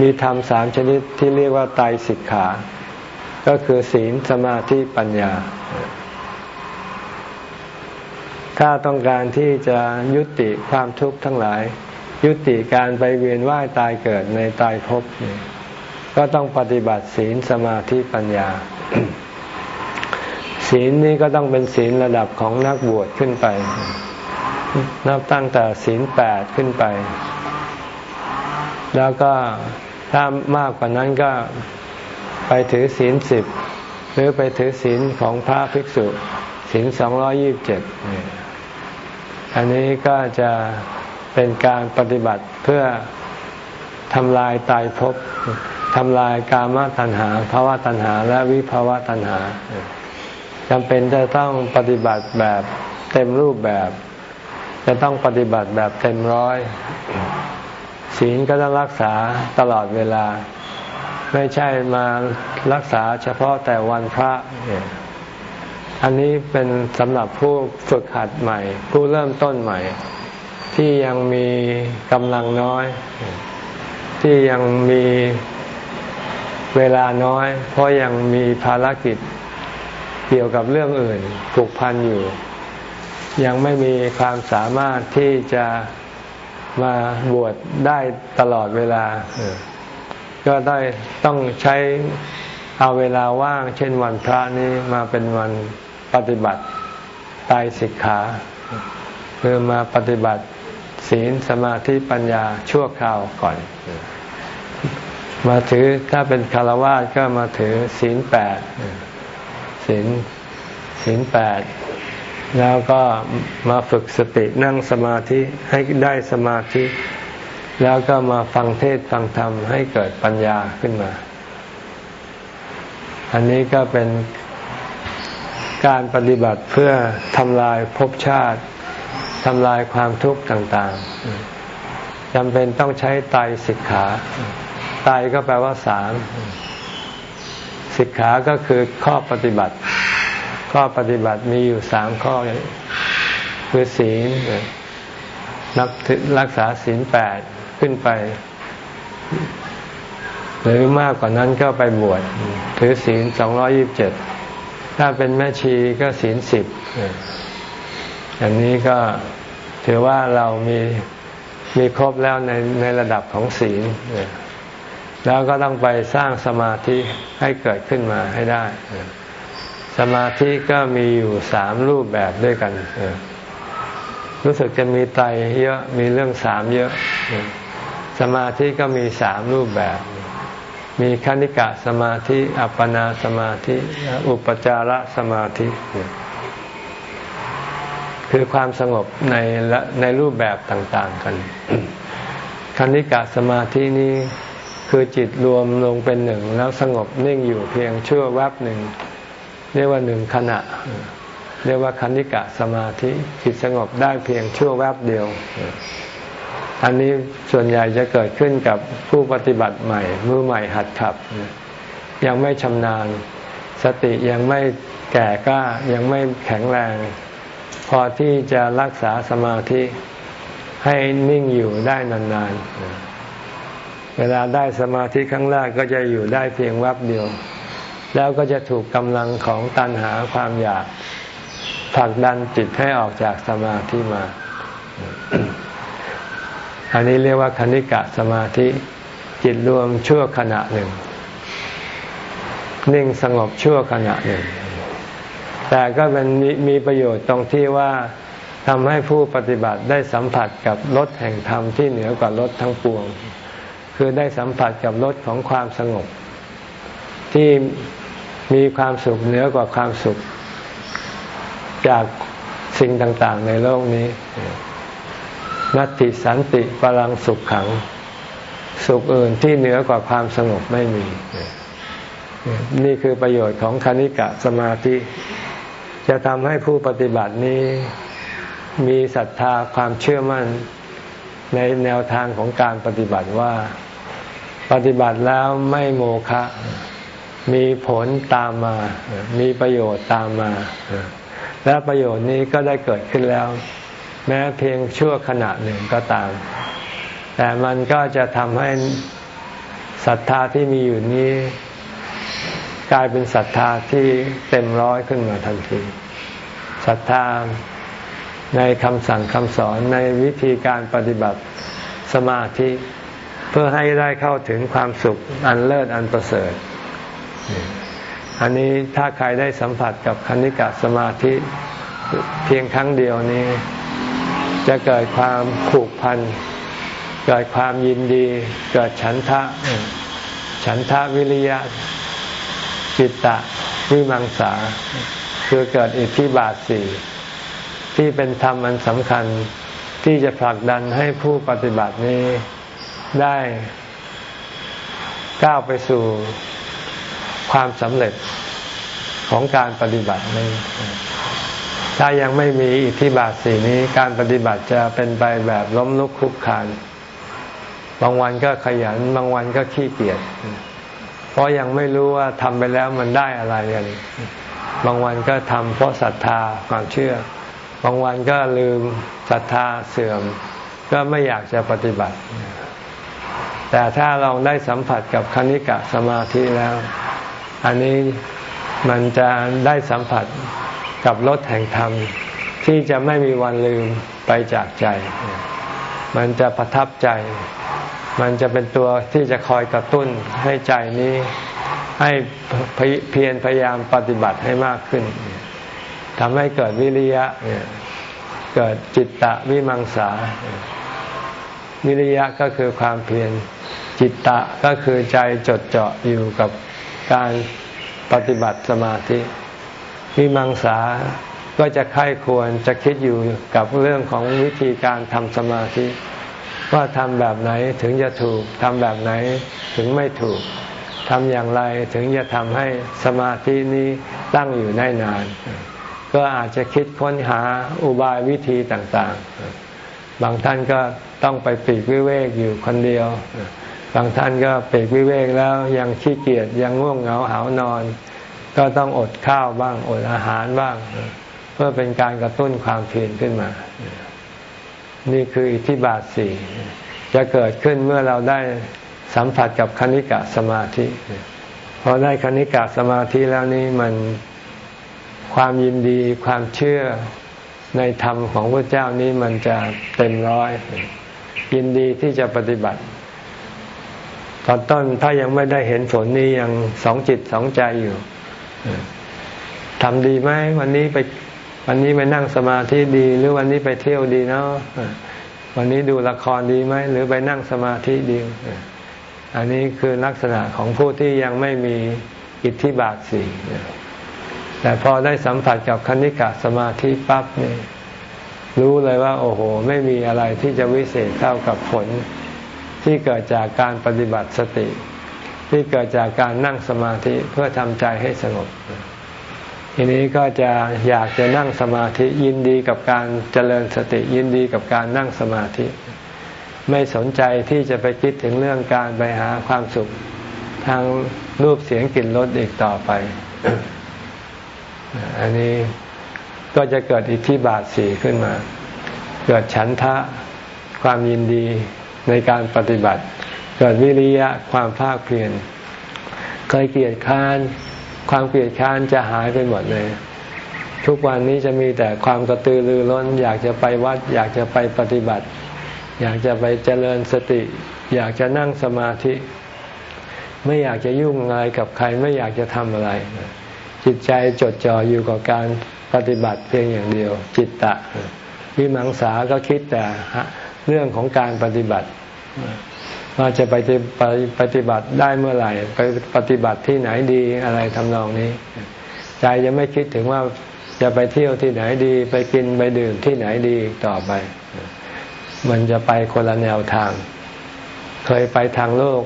มีธรรมสามชนิดที่เรียกว่าไตรสิกขา ก็คือศีลสมาธิปัญญา ถ้าต้องการที่จะยุติความทุกข์ทั้งหลาย ยุติการไปเวียนว่ายตายเกิดในตายภพก็ต้องปฏิบัติศีลสมาธิปัญญา ศีลนี้ก็ต้องเป็นศีลระดับของนักบวชขึ้นไป นับตั้งแต่ศีลแปดขึ้นไป แล้วก็ถ้ามากกว่านั้นก็ไปถือศีลสิบหรือไปถือศีลของพระภิกษุศีลสองร้อยี่บเจ็ดอันนี้ก็จะ เป็นการปฏิบัติเพื่อทำลายตายภพทำลายกามตัณหาภาวะตัณหา และวิภาวะตัณหาจำเป็นจะต้องปฏิบัติแบบเต็มรูปแบบ จะต้องปฏิบัติแบบเต็มร้อยศีลก็ต้องรักษาตลอดเวลา ไม่ใช่มารักษาเฉพาะแต่วันพระ อันนี้เป็นสำหรับผู้ฝึกหัดใหม่ ผู้เริ่มต้นใหม่ ที่ยังมีกำลังน้อย ที่ยังมีเวลาน้อย เพราะยังมีภารกิจเกี่ยวกับเรื่องอื่นผูกพันอยู่ ยังไม่มีความสามารถที่จะมาบวชได้ตลอดเวลา ก็ได้ต้องใช้เอาเวลาว่าง เช่นวันพระนี้มาเป็นวันปฏิบัติตายสิกขาคือมาปฏิบัติ ศีลสมาธิปัญญาชั่วคราวก่อน มาถือถ้าเป็นคารวะก็มาถือศีลแปดศีลศีลแปดแล้วก็มาฝึกสตินั่งสมาธิให้ได้สมาธิ แล้วก็มาฟังเทศฟังธรรมให้เกิดปัญญาขึ้นมา อันนี้ก็เป็นการปฏิบัติเพื่อทำลายภพชาติ ทำลายความทุกข์ต่างๆจำเป็นต้องใช้ไตสิกขาไตก็แปลว่าสามสิกขาก็คือข้อปฏิบัติ ข้อปฏิบัติมีอยู่สามข้อ คือศีลนักรักษาศีลแปดขึ้นไป หรือมากกว่านั้นก็ไปบวชถือศีลสองร้อยิบเจ็ดถ้าเป็นแม่ชีก็ศีลสิบ อันนี้ก็ถือว่าเรามีมีครบแล้วในในระดับของศีล แล้วก็ต้องไปสร้างสมาธิให้เกิดขึ้นมาให้ได้ สมาธิก็มีอยู่สามรูปแบบด้วยกัน รู้สึกจะมีไตเยอะมีเรื่องสามเยอะ สมาธิก็มีสามรูปแบบ มีคณิกะสมาธิ อัปปนาสมาธิ อุปจารสมาธิ คือความสงบในในรูปแบบต่าง ๆ กัน คณิกะสมาธินี้คือจิตรวมลงเป็นหนึ่ง แล้วสงบนิ่งอยู่เพียงชั่วแวบหนึ่ง เรียกว่าหนึ่งขณะ เรียกว่าคณิกะสมาธิจิตสงบได้เพียงชั่วแวบเดียว อันนี้ส่วนใหญ่จะเกิดขึ้นกับผู้ปฏิบัติใหม่ มือใหม่หัดขับ ยังไม่ชำนาญ สติยังไม่แก่กล้ายังไม่แข็งแรง พอที่จะรักษาสมาธิให้นิ่งอยู่ได้นานๆ เวลาได้สมาธิครั้งแรกก็จะอยู่ได้เพียงวับเดียว แล้วก็จะถูกกำลังของตัณหาความอยากผลักดันจิตให้ออกจากสมาธิมา อันนี้เรียกว่าคณิกะสมาธิ จิตรวมชั่วขณะหนึ่ง นิ่งสงบชั่วขณะหนึ่ง แต่ก็เป็นมีประโยชน์ตรงที่ว่าทำให้ผู้ปฏิบัติได้สัมผัสกับรสแห่งธรรมที่เหนือกว่ารสทั้งปวง คือได้สัมผัสกับรสของความสงบ ที่มีความสุขเหนือกว่าความสุข จากสิ่งต่างๆ ในโลกนี้ นัตติสันติพลังสุขขัง สุขอื่นที่เหนือกว่าความสงบไม่มี นี่คือประโยชน์ของคณิกะสมาธิ จะทำให้ผู้ปฏิบัตินี้มีศรัทธาความเชื่อมั่นในแนวทางของการปฏิบัติว่า ปฏิบัติแล้วไม่โมฆะมีผลตามมา มีประโยชน์ตามมา และประโยชน์นี้ก็ได้เกิดขึ้นแล้ว แม้เพียงชั่วขณะหนึ่งก็ตาม แต่มันก็จะทำให้ศรัทธาที่มีอยู่นี้ กลายเป็นศรัทธาที่เต็มร้อยขึ้นมาทันทีศรัทธาในคำสั่งคำสอนในวิธีการปฏิบัติสมาธิ เพื่อให้ได้เข้าถึงความสุขอันเลิศอันประเสริฐ อันนี้ถ้าใครได้สัมผัสกับคณิกะสมาธิเพียงครั้งเดียวนี้ จะเกิดความผูกพัน เกิดความยินดี เกิดฉันทะ ฉันทะวิริยะ จิตตะวิมังสา คือเกิดอิทธิบาทสี่ที่เป็นธรรมอันสำคัญที่จะผลักดันให้ผู้ปฏิบัตินี้ได้ก้าวไปสู่ความสำเร็จของการปฏิบัตินี้ ถ้ายังไม่มีอิทธิบาทสี่นี้ การปฏิบัติจะเป็นไปแบบล้มลุกคลุกคลาน บางวันก็ขยัน บางวันก็ขี้เกียจ เพราะยังไม่รู้ว่าทำไปแล้วมันได้อะไรกันบางวันก็ทำเพราะศรัทธาความเชื่อ บางวันก็ลืมศรัทธาเสื่อม ก็ไม่อยากจะปฏิบัติ แต่ถ้าลองได้สัมผัสกับคณิกะสมาธิแล้ว อันนี้มันจะได้สัมผัสกับรสแห่งธรรม ที่จะไม่มีวันลืมไปจากใจ มันจะประทับใจ มันจะเป็นตัวที่จะคอยกระตุ้นให้ใจนี้ให้เพียรพยายามปฏิบัติให้มากขึ้นทำให้เกิดวิริยะเกิดจิตตะวิมังสา วิริยะก็คือความเพียรจิตตะก็คือใจจดเจาะอยู่กับการปฏิบัติสมาธิ วิมังสาก็จะค่ายควรจะคิดอยู่กับเรื่องของวิธีการทำสมาธิ ว่าทำแบบไหนถึงจะถูกทำแบบไหนถึงไม่ถูกทำอย่างไรถึงจะทำให้สมาธินี้ตั้งอยู่ได้นาน ก็อาจจะคิดค้นหาอุบายวิธีต่างๆ บางท่านก็ต้องไปปีกวิเวกอยู่คนเดียว บางท่านก็ปีกวิเวกแล้วยังขี้เกียจยังง่วงเหงาหานอน ก็ต้องอดข้าวบ้างอดอาหารบ้าง เพื่อเป็นการกระตุ้นความเพียรขึ้นมา นี่คืออิทธิบาทสี่จะเกิดขึ้นเมื่อเราได้สัมผัสกับคณิกะสมาธิพอได้คณิกะสมาธิแล้วนี้มันความยินดีความเชื่อในธรรมของพระเจ้านี้มันจะเต็มร้อย ยินดีที่จะปฏิบัติ ตอนต้นถ้ายังไม่ได้เห็นผลนี้ยังสองจิตสองใจอยู่ทำดีไหมวันนี้ไป วันนี้ไปนั่งสมาธิดีหรือวันนี้ไปเที่ยวดีเนาะวันนี้ดูละครดีไหมหรือไปนั่งสมาธิดี อันนี้คือลักษณะของผู้ที่ยังไม่มีอิทธิบาทสี่แต่พอได้สัมผัสกับคณิกะสมาธิปั๊บนี่รู้เลยว่า โอ้โห ไม่มีอะไรที่จะวิเศษเท่ากับผล ที่เกิดจากการปฏิบัติสติ ที่เกิดจากการนั่งสมาธิเพื่อทำใจให้สงบ ทีนี้ก็จะอยากจะนั่งสมาธิยินดีกับการเจริญสติยินดีกับการนั่งสมาธิ ไม่สนใจที่จะไปคิดถึงเรื่องการไปหาความสุข ทางรูปเสียงกลิ่นรสอีกต่อไป อันนี้ก็จะเกิดอิทธิบาทสีขึ้นมา เกิดฉันทะความยินดีในการปฏิบัติ เกิดวิริยะความภาคเพียรเคยเกียดค้าน ความเกลียดค้านจะหายไปหมดเลย ทุกวันนี้จะมีแต่ความกระตือรือร้น อยากจะไปวัด อยากจะไปปฏิบัติ อยากจะไปเจริญสติ อยากจะนั่งสมาธิ ไม่อยากจะยุ่งอะไรกับใครไม่อยากจะทำอะไร จิตใจจดจ่ออยู่กับการปฏิบัติเพียงอย่างเดียว จิตตะวิมังสาก็คิดแต่เรื่องของการปฏิบัติ ว่าจะไปปฏิบัติได้เมื่อไหร่ ไปปฏิบัติที่ไหนดีอะไรทำนองนี้ ใจจะไม่คิดถึงว่าจะไปเที่ยวที่ไหนดี ไปกินไปดื่มที่ไหนดีต่อไป มันจะไปคนละแนวทาง เคยไปทางโลก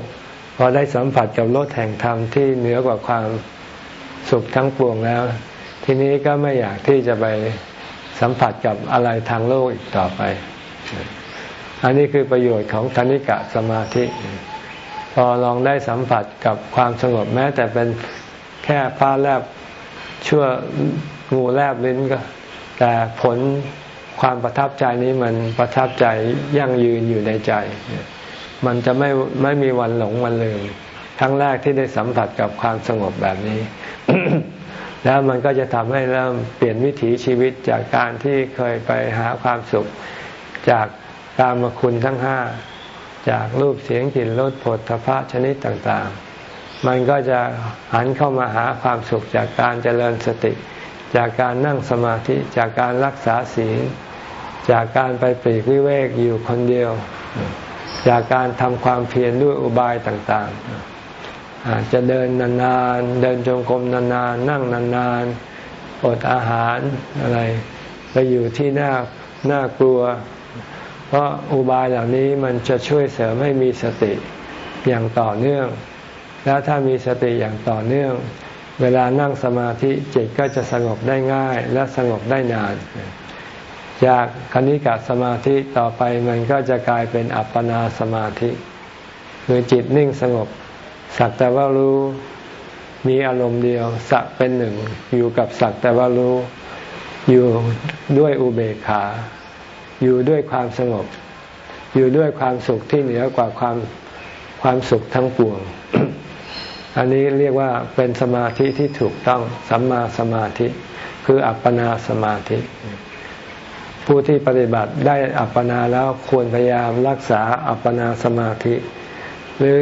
พอได้สัมผัสกับรถแห่งธรรมที่เหนือกว่าความสุขทั้งปวงแล้ว ทีนี้ก็ไม่อยากที่จะไปสัมผัสกับอะไรทางโลกอีกต่อไป อันนี้คือประโยชน์ของคณิกะสมาธิ พอลองได้สัมผัสกับความสงบแม้ แต่เป็นแค่ฟ้าแลบชั่วงูแลบลิ้นก็ แต่ผลความประทับใจนี้มันประทับใจยั่งยืนอยู่ในใจ มันจะไม่ไม่มีวันหลงวันลืมครั้งแรกที่ได้สัมผัสกับความสงบแบบนี้ แล้วมันก็จะทำให้เริ่มเปลี่ยนวิถีชีวิตจากการที่เคยไปหาความสุขจาก ตามคุณทั้งห้าจากรูปเสียงกลิ่นรสผลทพะชนิดต่างๆ มันก็จะหันเข้ามาหาความสุขจากการเจริญสติ จากการนั่งสมาธิจากการรักษาศีลจากการไปปลีกวิเวกอยู่คนเดียว จากการทำความเพียรด้วยอุบายต่างๆ อาจจะเดินนานๆ เดินจงกรมนานๆ นั่งนานๆ อดอาหารอะไร ไปอยู่ที่หน่าน่ากลัว เพราะอุบายเหล่านี้มันจะช่วยเสริมให้มีสติอย่างต่อเนื่อง แล้วถ้ามีสติอย่างต่อเนื่อง เวลานั่งสมาธิจิตก็จะสงบได้ง่ายและสงบได้นาน จากคณิกะสมาธิต่อไปมันก็จะกลายเป็นอัปปนาสมาธิคือจิตนิ่งสงบสักแต่ว่ารู้มีอารมณ์เดียวสักเป็นหนึ่งอยู่กับสักแต่ว่ารู้อยู่ด้วยอุเบกขา อยู่ด้วยความสงบ อยู่ด้วยความสุขที่เหนือกว่าความความสุขทั้งปวง อันนี้เรียกว่าเป็นสมาธิที่ถูกต้องสัมมาสมาธิ คืออัปปนาสมาธิ ผู้ที่ปฏิบัติได้อัปปนาแล้วควรพยายามรักษาอัปปนาสมาธิ หรือ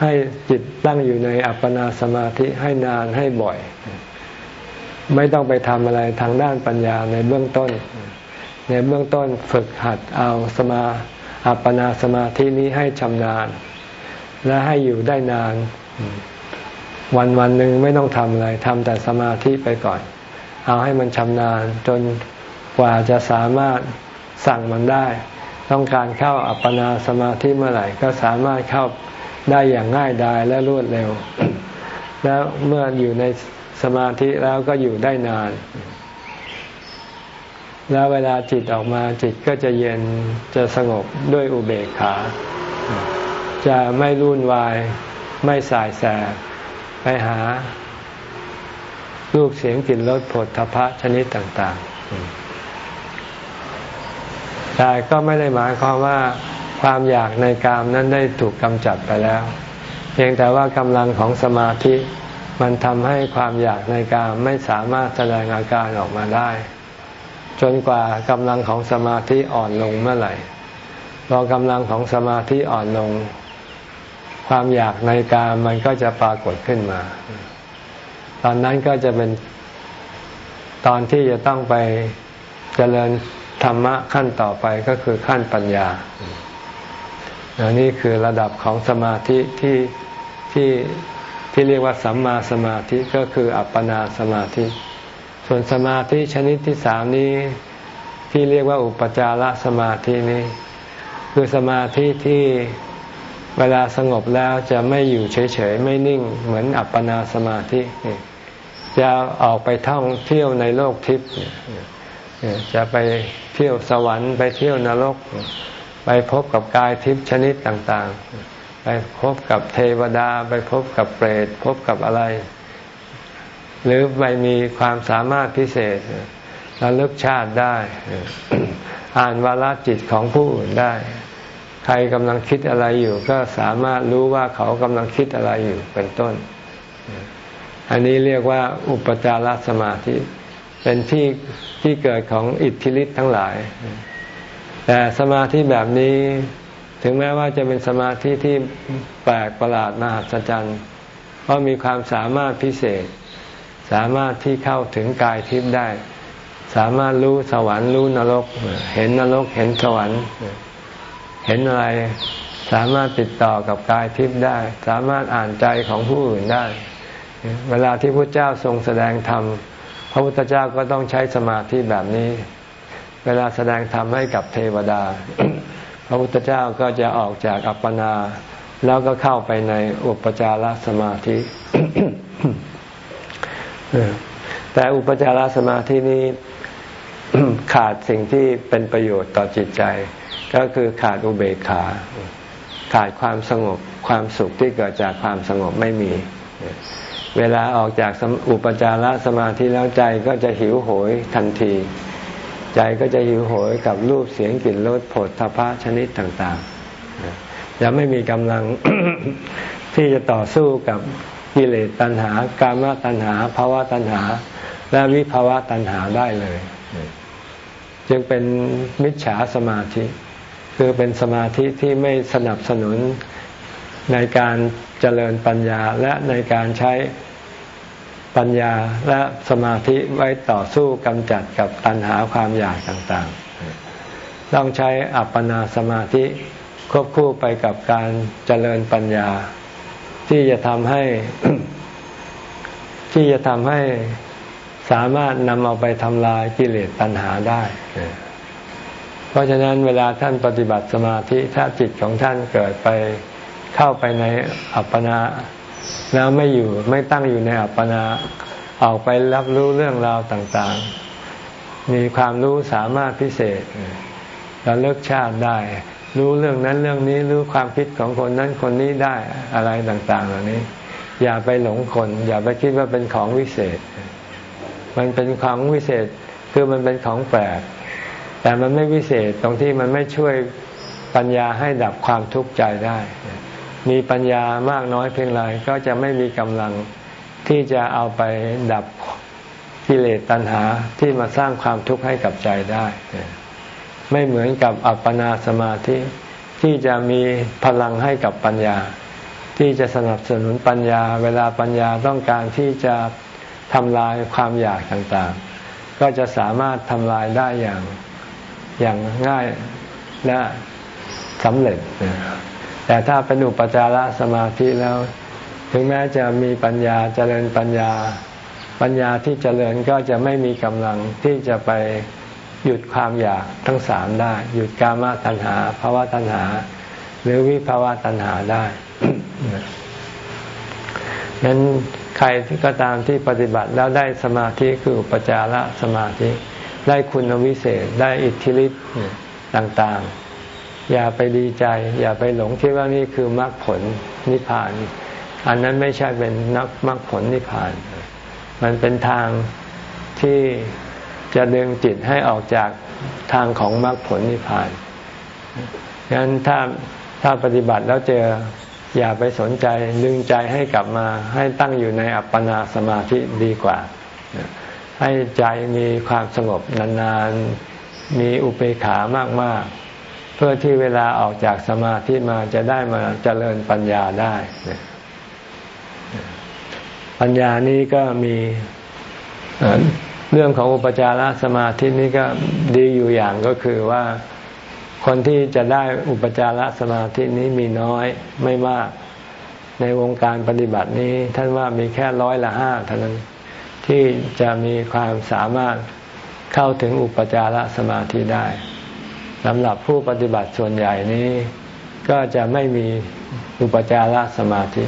ให้จิตตั้งอยู่ในอัปปนาสมาธิให้นานให้บ่อย ไม่ต้องไปทำอะไรทางด้านปัญญาในเบื้องต้น ในเบื้องต้นฝึกหัดเอาสมาอัปปนาสมาธินี้ให้ชำนาญ และให้อยู่ได้นาน วันวันหนึ่งไม่ต้องทำอะไรทำแต่สมาธิไปก่อน เอาให้มันชำนาญจนกว่าจะสามารถสั่งมันได้ ต้องการเข้าอัปปนาสมาธิเมื่อไหร่ ก็สามารถเข้าได้อย่างง่ายดายและรวดเร็ว แล้วเมื่ออยู่ในสมาธิแล้วก็อยู่ได้นาน แล้วเวลาจิตออกมาจิตก็จะเย็นจะสงบด้วยอุเบกขา จะไม่รุ่นวาย ไม่สายแสบไปหา รูปเสียงกลิ่นรสผลทพะชนิดต่างๆ แต่ก็ไม่ได้หมายความว่าความอยากในกามนั้นได้ถูกกำจัดไปแล้ว เพียงแต่ว่ากำลังของสมาธิมันทำให้ความอยากในกามไม่สามารถแสดงอาการออกมาได้ จนกว่ากำลังของสมาธิอ่อนลงเมื่อไหร่พอกำลังของสมาธิอ่อนลง ความอยากในกามมันก็จะปรากฏขึ้นมา ตอนนั้นก็จะเป็นตอนที่จะต้องไปเจริญธรรมะขั้นต่อไปก็คือขั้นปัญญานี่คือระดับของสมาธิที่ที่ที่เรียกว่าสัมมาสมาธิก็คืออัปปนาสมาธิ ส่วนสมาธิชนิดที่สามนี้ที่เรียกว่าอุปจารสมาธินี้ คือสมาธิที่เวลาสงบแล้วจะไม่อยู่เฉยๆ ไม่นิ่งเหมือนอัปปนาสมาธิ จะออกไปท่องเที่ยวในโลกทิพย์จะไปเที่ยวสวรรค์ไปเที่ยวนรก ไปพบกับกายทิพย์ชนิดต่างๆ ไปพบกับเทวดา ไปพบกับเปรตพบกับอะไร หรือไปมีความสามารถพิเศษระลึกชาติได้ อ่านวาลจิตของผู้อื่นได้ ใครกำลังคิดอะไรอยู่ ก็สามารถรู้ว่าเขากำลังคิดอะไรอยู่เป็นต้น อันนี้เรียกว่าอุปจารสมาธิ เป็นที่ที่เกิดของอิทธิฤทธิ์ทั้งหลาย แต่สมาธิแบบนี้ถึงแม้ว่าจะเป็นสมาธิที่แปลกประหลาดมหัศจรรย์ เพราะมีความสามารถพิเศษ สามารถที่เข้าถึงกายทิพย์ได้ สามารถรู้สวรรค์รู้นรก เห็นนรกเห็นสวรรค์ เห็นอะไรสามารถติดต่อกับกายทิพย์ได้ สามารถอ่านใจของผู้อื่นได้ เวลาที่พระเจ้าทรงแสดงธรรมพระพุทธเจ้าก็ต้องใช้สมาธิแบบนี้ เวลาแสดงธรรมให้กับเทวดา พระพุทธเจ้าก็จะออกจากอัปปนา แล้วก็เข้าไปในอุปจารสมาธิ แต่อุปจารสมาธินี้ขาดสิ่งที่เป็นประโยชน์ต่อจิตใจ ก็คือขาดอุเบกขา ขาดความสงบความสุขที่เกิดจากความสงบไม่มี เวลาออกจากอุปจารสมาธิแล้วใจก็จะหิวโหยทันที ใจก็จะหิวโหยกับรูปเสียงกลิ่นรสผลทพะชนิดต่างๆจะไม่มีกำลังที่จะต่อสู้กับ กิเลสตัณหากามตัณหาภาวะตัณหา และวิภาวะตัณหาได้เลย จึงเป็นมิจฉาสมาธิ คือเป็นสมาธิที่ไม่สนับสนุนในการเจริญปัญญาและในการใช้ปัญญาและสมาธิไว้ต่อสู้กำจัดกับตัณหาความอยากต่างๆ ต้องใช้อัปปนาสมาธิควบคู่ไปกับการเจริญปัญญา ที่จะทำให้ ที่จะทำให้สามารถนำเอาไปทำลายกิเลสตัณหาได้ เพราะฉะนั้นเวลาท่านปฏิบัติสมาธิถ้าจิตของท่านเกิดไปเข้าไปในอัปปนา แล้วไม่อยู่ไม่ตั้งอยู่ในอัปปนา ออกไปรับรู้เรื่องราวต่างๆ มีความรู้สามารถพิเศษราเลิกชาติได้ รู้เรื่องนั้นเรื่องนี้รู้ความคิดของคนนั้นคนนี้ได้อะไรต่างๆ เหล่านี้ อย่าไปหลงคน อย่าไปคิดว่าเป็นของวิเศษ มันเป็นของวิเศษคือมันเป็นของแปลก แต่มันไม่วิเศษตรงที่มันไม่ช่วยปัญญาให้ดับความทุกข์ใจได้ มีปัญญามากน้อยเพียงไรก็จะไม่มีกำลังที่จะเอาไปดับกิเลสตัณหาที่มาสร้างความทุกข์ให้กับใจได้ ไม่เหมือนกับอัปปนาสมาธิที่จะมีพลังให้กับปัญญา ที่จะสนับสนุนปัญญา เวลาปัญญาต้องการที่จะทำลายความอยากต่างๆ ก็จะสามารถทำลายได้อย่างอย่างง่ายและสำเร็จ แต่ถ้าเป็นอุปจารสมาธิแล้ว ถึงแม้จะมีปัญญาเจริญปัญญา ปัญญาที่เจริญก็จะไม่มีกำลังที่จะไป หยุดความอยากทั้งสามได้ หยุดกามตัณหาภาวะตัณหา หรือวิภาวะตัณหาได้นั้นใครที่ก็ตามที่ปฏิบัติแล้วได้สมาธิคืออุปจารสมาธิ ได้คุณวิเศษ ได้อิทธิฤทธิ์ต่างๆ อย่าไปดีใจ อย่าไปหลงคิดว่านี่คือมรรคผลนิพพาน อันนั้นไม่ใช่เป็นนักมรรคผลนิพพาน มันเป็นทางที่ จะดึงจิตให้ออกจากทางของมรรคผลนิพพานดังนั้นถ้าถ้าปฏิบัติแล้วเจออย่าไปสนใจดึงใจให้กลับมาให้ตั้งอยู่ในอัปปนาสมาธิดีกว่า ให้ใจมีความสงบนานๆ มีอุเบกขามากๆ เพื่อที่เวลาออกจากสมาธิมาจะได้มาเจริญปัญญาได้ ปัญญานี้ก็มี เรื่องของอุปจารสมาธินี้ก็ดีอยู่อย่างก็คือว่าคนที่จะได้อุปจารสมาธินี้มีน้อยไม่มากในวงการปฏิบัตินี้ ท่านว่ามีแค่ร้อยละห้าเท่านั้นที่จะมีความสามารถเข้าถึงอุปจารสมาธิได้สำหรับผู้ปฏิบัติส่วนใหญ่นี้ ก็จะไม่มีอุปจารสมาธิ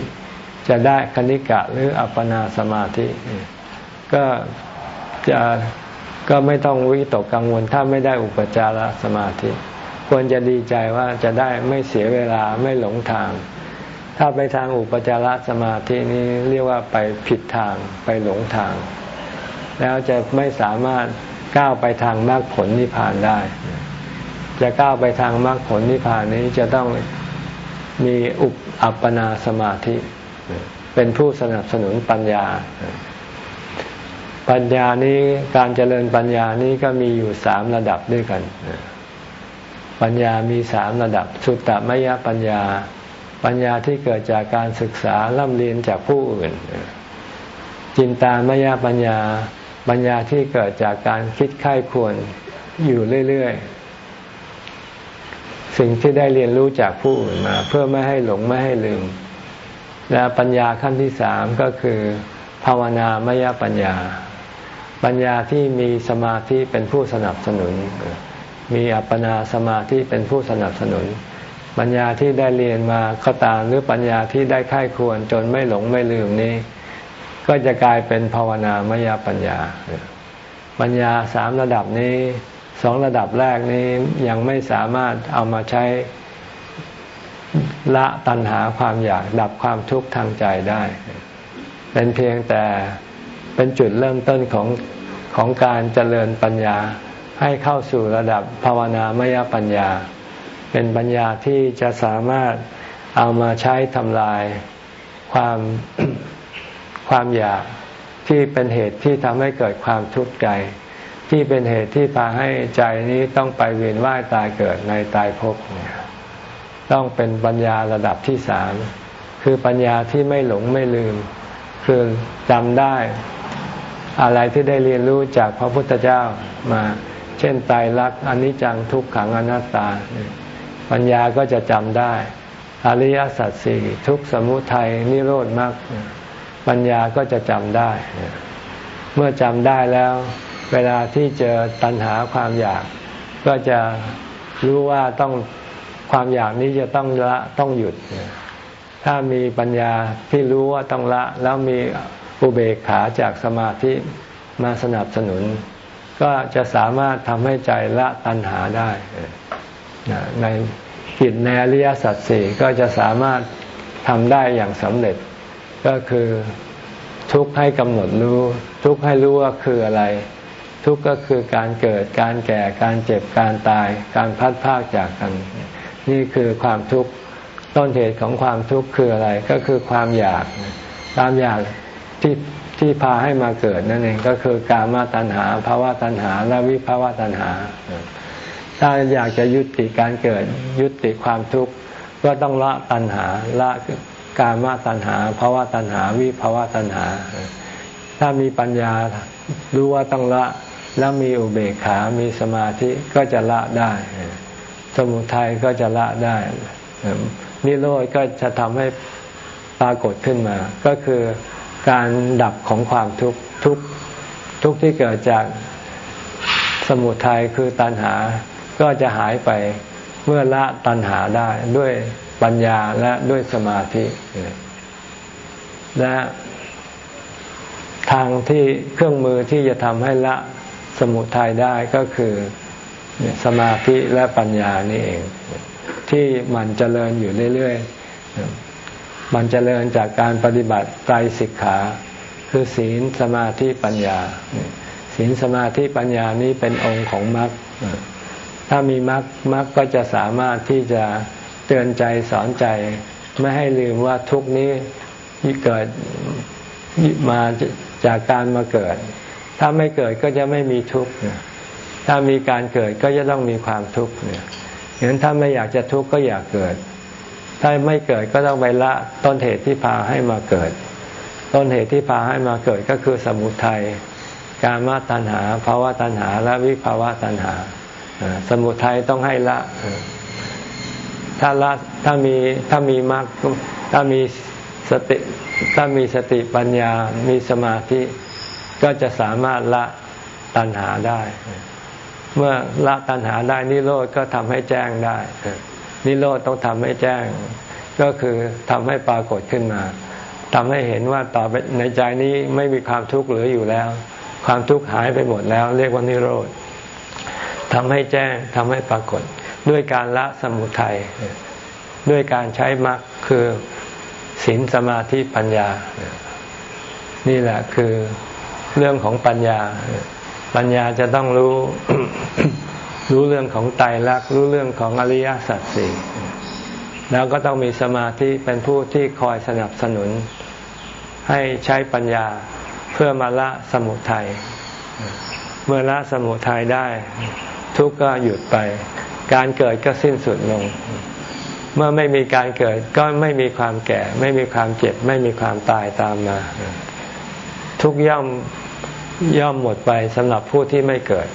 จะได้คณิกะหรืออัปปนาสมาธิ ก็ จะก็ไม่ต้องวิตกกังวล ถ้าไม่ได้อุปจารสมาธิ ควรจะดีใจว่าจะได้ไม่เสียเวลาไม่หลงทาง ถ้าไปทางอุปจารสมาธินี้เรียกว่าไปผิดทางไปหลงทาง แล้วจะไม่สามารถก้าวไปทางมรรคผลนิพพานได้ จะก้าวไปทางมรรคผลนิพพานนี้จะต้องมีอุปอัปปนาสมาธิ เป็นผู้สนับสนุนปัญญา ปัญญานี้การเจริญปัญญานี้ก็มีอยู่สามระดับด้วยกัน ปัญญามีสามระดับ สุตตมยปัญญา ปัญญาที่เกิดจากการศึกษาล่ำเรียนจากผู้อื่น จินตามยปัญญา ปัญญาที่เกิดจากการคิดค่ายควรอยู่เรื่อยๆ สิ่งที่ได้เรียนรู้จากผู้อื่นมา เพื่อไม่ให้หลงไม่ให้ลืม และปัญญาขั้นที่สามก็คือ ภาวนามยปัญญา ปัญญาที่มีสมาธิเป็นผู้สนับสนุน มีอัปปนาสมาธิเป็นผู้สนับสนุน ปัญญาที่ได้เรียนมาก็ตามหรือปัญญาที่ได้ค่ายควรจนไม่หลงไม่ลืมนี้ ก็จะกลายเป็นภาวนามยปัญญา ปัญญาสามระดับนี้สองระดับแรกนี้ยังไม่สามารถเอามาใช้ละตัณหาความอยากดับความทุกข์ทางใจได้ เป็นเพียงแต่ เป็นจุดเริ่มต้นของของการเจริญปัญญาให้เข้าสู่ระดับภาวนามยปัญญา เป็นปัญญาที่จะสามารถเอามาใช้ทำลายความความอยากที่เป็นเหตุที่ทำให้เกิดความทุกข์ใจ ที่เป็นเหตุที่พาให้ใจนี้ต้องไปเวียนว่ายตายเกิดในตายภพต้องเป็นปัญญาระดับที่สามคือปัญญาที่ไม่หลงไม่ลืม คือจำได้ อะไรที่ได้เรียนรู้จากพระพุทธเจ้ามา เช่นไตรลักอนิจจังทุกขังอนัตตา ปัญญาก็จะจำได้ อริยสัจสี่ทุกสมุทัยนิโรธมรรคปัญญาก็จะจำได้ เมื่อจำได้แล้ว เวลาที่เจอตัณหาความอยาก ก็จะรู้ว่าต้องความอยากนี้จะต้องละต้องหยุด ถ้ามีปัญญาที่รู้ว่าต้องละแล้วมี อุเบกขาจากสมาธิมาสนับสนุน ก็จะสามารถทำให้ใจละตัณหาได้ ในกิจในอริยสัจสี่ก็จะสามารถทำได้อย่างสำเร็จ ก็คือทุกข์ให้กำหนดรู้ ทุกข์ให้รู้ว่าคืออะไร ทุกข์ก็คือการเกิดการแก่การเจ็บการตาย การพัดพากจากกัน นี่คือความทุกข์ต้นเหตุของความทุกข์คืออะไร ก็คือความอยากความอยาก ที่ที่พาให้มาเกิดนั่นเองก็คือกามาตัณหาภาวะตัณหา และวิภาวะตัณหา ถ้าอยากจะยุติการเกิดยุติความทุกข์ก็ต้องละตัณหาละกามาตัณหาภาวะตัณหา วิภาวะตัณหา ถ้ามีปัญญารู้ว่าต้องละแล้วมีอุเบกขา มีสมาธิก็จะละได้ สมุทัยก็จะละได้ นิโรธก็จะทำให้ปรากฏขึ้นมา ก็คือ การดับของความทุกข์ทุกทุกที่เกิดจากสมุทัยคือตัณหาก็จะหายไปเมื่อละตัณหาได้ด้วยปัญญาและด้วยสมาธิและทางที่เครื่องมือที่จะทำให้ละสมุทัยได้ก็คือสมาธิและปัญญานี่เอง ที่มันเจริญอยู่เรื่อยๆ มันเจริญจากการปฏิบัติไตรสิกขา คือศีลสมาธิปัญญา ศีลสมาธิปัญญานี้เป็นองค์ของมรรคถ้ามีมรรคมรรคก็จะสามารถที่จะเตือนใจสอนใจ ไม่ให้ลืมว่าทุกนี้เกิดมาจากการมาเกิด ถ้าไม่เกิดก็จะไม่มีทุกข์ถ้ามีการเกิดก็จะต้องมีความทุกข์เนี่ยงนั้นถ้าไม่อยากจะทุกข์ก็อยากเกิด ถ้าไม่เกิดก็ต้องไปละต้นเหตุที่พาให้มาเกิด ต้นเหตุที่พาให้มาเกิดก็คือสมุทัยการมาตัณหาภาวะตัณหา และวิภาวะตัณหา สมุทัยต้องให้ละ ถ้าละถ้ามีถ้ามีมรรคถ้ามีสติถ้ามีสติปัญญา มีสมาธิ ก็จะสามารถละตัณหาได้ เมื่อละตัณหาได้นิโรธก็ทำให้แจ้งได้ นิโรธต้องทำให้แจ้ง ก็คือทำให้ปรากฏขึ้นมาทำให้เห็นว่าต่อไปในใจนี้ไม่มีความทุกข์เหลืออยู่แล้ว ความทุกข์หายไปหมดแล้ว เรียกว่านิโรธทำให้แจ้งทำให้ปรากฏ ด้วยการละสมุทัยด้วยการใช้มรรคคือศีลสมาธิปัญญา นี่แหละคือเรื่องของปัญญา ปัญญาจะต้องรู้ รู้เรื่องของไตรลักษณ์รู้เรื่องของอริยสัจสี่แล้วก็ต้องมีสมาธิเป็นผู้ที่คอยสนับสนุน ให้ใช้ปัญญาเพื่อมาละสมุทัยเมื่อละสมุทัยได้ ทุกข์ก็หยุดไป การเกิดก็สิ้นสุดลง เมื่อไม่มีการเกิดก็ไม่มีความแก่ ไม่มีความเจ็บ ไม่มีความตายตามมา ทุกย่อมย่อมหมดไปสำหรับผู้ที่ไม่เกิด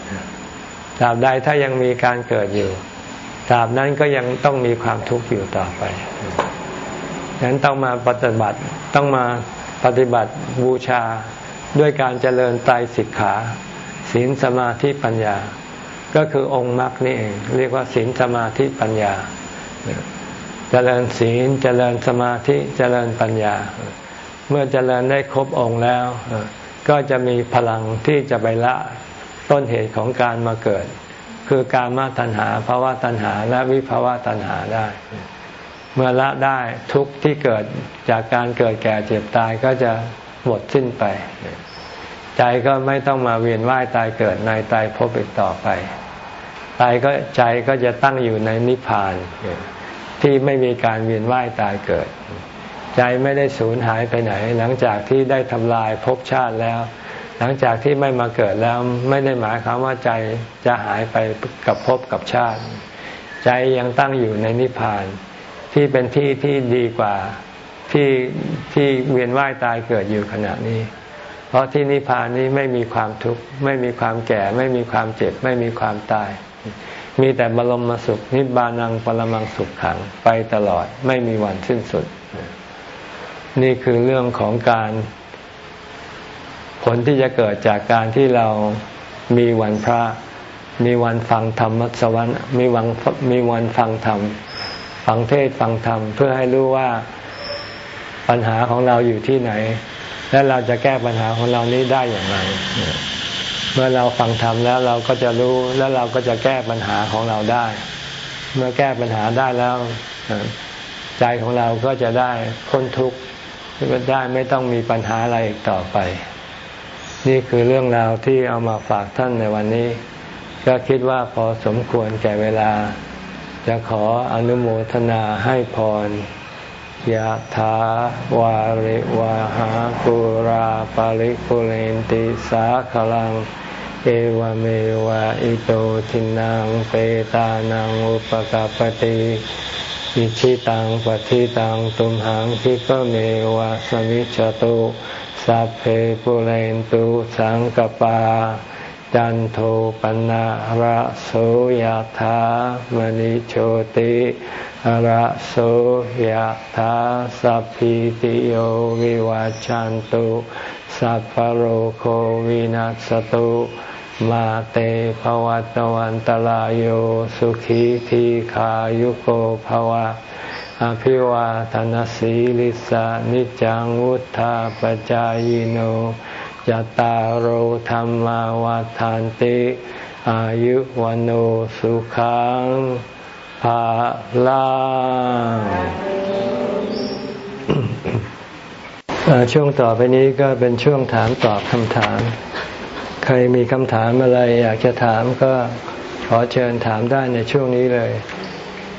ตราบใดถ้ายังมีการเกิดอยู่ตราบนั้นก็ยังต้องมีความทุกข์อยู่ต่อไปฉะนั้นต้องมาปฏิบัติต้องมาปฏิบัติบูชาด้วยการเจริญไตรสิกขาศีลสมาธิปัญญา ก็คือองค์มรรคนี่เองเรียกว่าศีลสมาธิปัญญา เจริญศีลเจริญสมาธิเจริญปัญญา เมื่อเจริญได้ครบองค์แล้ว ก็จะมีพลังที่จะไปละ ต้นเหตุของการมาเกิด คือการมาตัณหาภาวะตัณหาและวิภาวะตัณหาได้ เมื่อละได้ทุกที่เกิดจากการเกิดแก่เจ็บตายก็จะหมดสิ้นไป ใจก็ไม่ต้องมาเวียนว่ายตายเกิดในตายพบอีกต่อไปตายก็ใจก็จะตั้งอยู่ในนิพพาน ที่ไม่มีการเวียนว่ายตายเกิด ใจไม่ได้สูญหายไปไหน หลังจากที่ได้ทำลายภพชาติแล้ว หลังจากที่ไม่มาเกิดแล้วไม่ได้หมายความว่าใจจะหายไปกับภพกับชาติ ใจยังตั้งอยู่ในนิพพาน ที่เป็นที่ที่ดีกว่าที่ที่เวียนว่ายตายเกิดอยู่ขณะนี้ เพราะที่นิพพานนี้ไม่มีความทุกข์ไม่มีความแก่ ไม่มีความเจ็บ ไม่มีความตาย มีแต่บรมสุข นิบานังปรมังสุขขังไปตลอดไม่มีวันสิ้นสุด นี่คือเรื่องของการ ผลที่จะเกิดจากการที่เรามีวันพระ มีวันฟังธรรมสวรรค์มีวันมีวันฟังธรรม ฟังเทศฟังธรรม เพื่อให้รู้ว่าปัญหาของเราอยู่ที่ไหน และเราจะแก้ปัญหาของเรานี้ได้อย่างไร เมื่อเราฟังธรรมแล้วเราก็จะรู้แล้วเราก็จะแก้ปัญหาของเราได้ เมื่อแก้ปัญหาได้แล้วใจของเราก็จะได้พ้นทุกข์ได้ไม่ต้องมีปัญหาอะไรอีกต่อไป นี่คือเรื่องราวที่เอามาฝากท่านในวันนี้ ก็คิดว่าพอสมควรแก่เวลา จะขออนุโมทนาให้พรยะถาวาริวาหาปุราปาริปุเรนติสาขลัง เอวเมวะอิโตทินังเปตานังอุปกาปติอิชิตังปฏิตังตุมหังคิปเมวะสมิจจตุ สัพเพปุเรนตุสังกปา จันโทปนะระโสยธามณิโชติระโสยธาสัพพิติโยวิวัจจันตุสัพพโรโควินัสตุมาเตภวัตวันตลาโยสุขีทีขายุโกภวะ อภิวาทนสีลิสานิจังวุธาปจายโนยตารโหธรรมวาทานติ อายุวันโอสุขังภาลังช่วงต่อไปนี้ก็เป็นช่วงถามตอบคำถาม ใครมีคำถามอะไรอยากจะถามก็ขอเชิญถามได้ในช่วงนี้เลย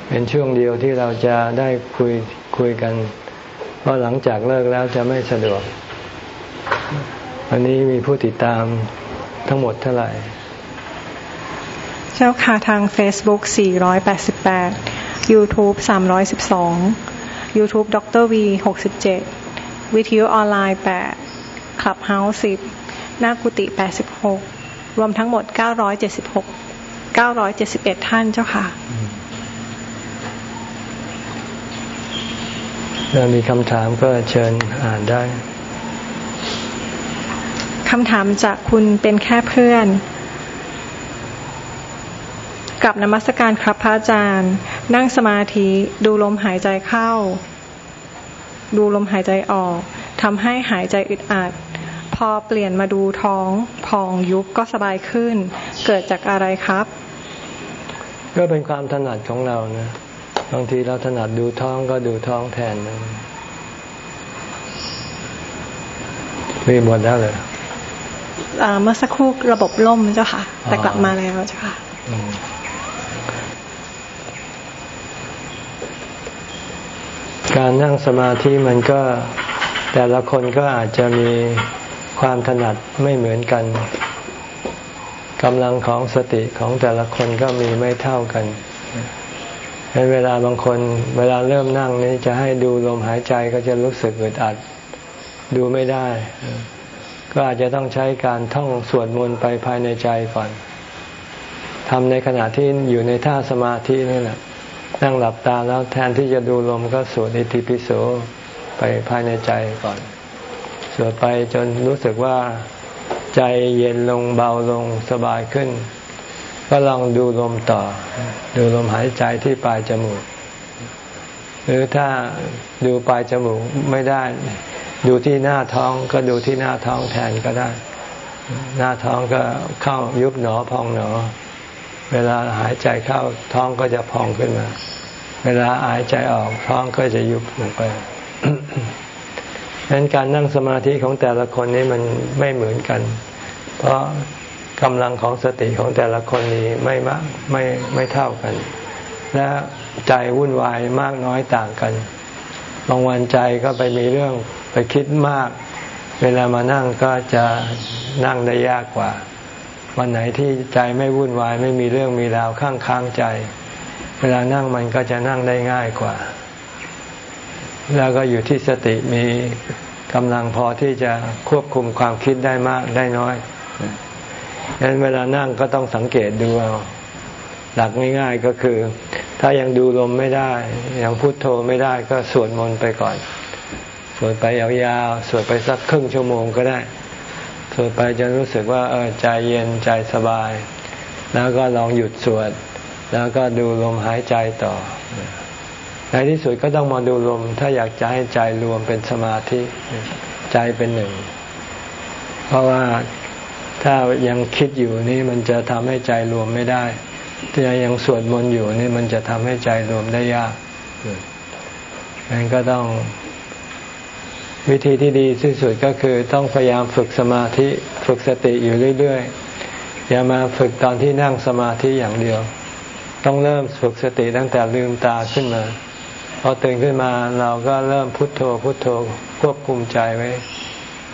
เป็นช่วงเดียวที่เราจะได้คุยคุยกัน เพราะหลังจากเลิกแล้วจะไม่สะดวก วันนี้มีผู้ติดตามทั้งหมดเท่าไหร่ เจ้าค่ะทาง Facebook 488 YouTube 312 YouTube ดร V 67 วิทยุออนไลน์8 Clubhouse 10 หน้ากุฏิ 86 รวมทั้งหมด 976 971 ท่านเจ้าค่ะ ถ้ามีคำถามก็เชิญอ่านได้คำถามจากคุณเป็นแค่เพื่อนกับนมัสการครับพระอาจารย์ นั่งสมาธิดูลมหายใจเข้า ดูลมหายใจออกทำให้หายใจอึดอัด พอเปลี่ยนมาดูท้องพองยุบก็สบายขึ้น เกิดจากอะไรครับ ก็เป็นความถนัดของเรานะ บางทีเราถนัดดูท้องก็ดูท้องแทนนะมีหมดแล้วเลยเมื่อสักครู่ระบบล่มเจ้าค่ะ แต่กลับมาแล้วเจ้าค่ะการนั่งสมาธิมันก็แต่ละคนก็อาจจะมีความถนัดไม่เหมือนกันกำลังของสติของแต่ละคนก็มีไม่เท่ากันใน เวลาบางคนเวลาเริ่มนั่งนี้จะให้ดูลมหายใจก็จะรู้สึกอึดอัด ดูไม่ได้ ก็อาจจะต้องใช้การท่องสวดมนต์ไปภายในใจก่อนทำในขณะที่อยู่ในท่าสมาธินี่แหละนั่งหลับตาแล้วแทนที่จะดูลมก็สวดอิติปิโสไปภายในใจก่อน สวดไปจนรู้สึกว่าใจเย็นลงเบาลงสบายขึ้น ก็ลองดูลมต่อ ดูลมหายใจที่ปลายจมูก หรือถ้าดูปลายจมูกไม่ได้ ดูที่หน้าท้องก็ดูที่หน้าท้องแทนก็ได้ หน้าท้องก็เข้ายุบหนอพองหนอ เวลาหายใจเข้าท้องก็จะพองขึ้นมา เวลาหายใจออกท้องก็จะยุบลงไปดังนั้นการนั่งสมาธิของแต่ละคนนี้มันไม่เหมือนกัน เพราะ กำลังของสติของแต่ละคนนี้ไม่มากไม่ไม่เท่ากัน และใจวุ่นวายมากน้อยต่างกันบางวันใจก็ไปมีเรื่องไปคิดมาก เวลามานั่งก็จะนั่งได้ยากกว่า วันไหนที่ใจไม่วุ่นวายไม่มีเรื่องมีราวข้างค้างใจ เวลานั่งมันก็จะนั่งได้ง่ายกว่า แล้วก็อยู่ที่สติมีกำลังพอที่จะควบคุมความคิดได้มากได้น้อย ดังนั้นเวลานั่งก็ต้องสังเกตดูเอาหลักง่ายๆก็คือ ถ้ายังดูลมไม่ได้ ยังพุโทโธไม่ได้ก็สวดมนต์ไปก่อน สวดไปยาวๆ สวดไปสักครึ่งชั่วโมงก็ได้ สวดไปจนรู้สึกว่าเออใจเย็นใจสบาย แล้วก็ลองหยุดสวด แล้วก็ดูลมหายใจต่อ ในที่สุดก็ต้องมาดูลม ถ้าอยากจะให้ใจรวมเป็นสมาธิใจเป็นหนึ่ง เพราะว่า ถ้ายังคิดอยู่นี่มันจะทำให้ใจรวมไม่ได้ถ้ายังสวดมนต์อยู่นี่มันจะทำให้ใจรวมได้ยากงั้นก็ต้องวิธีที่ดีที่สุดก็คือต้องพยายามฝึกสมาธิฝึกสติอยู่เรื่อยๆ อย่ามาฝึกตอนที่นั่งสมาธิอย่างเดียว ต้องเริ่มฝึกสติตั้งแต่ลืมตาขึ้นมา พอตื่นขึ้นมาเราก็เริ่มพุทโธพุทโธควบคุมใจไว้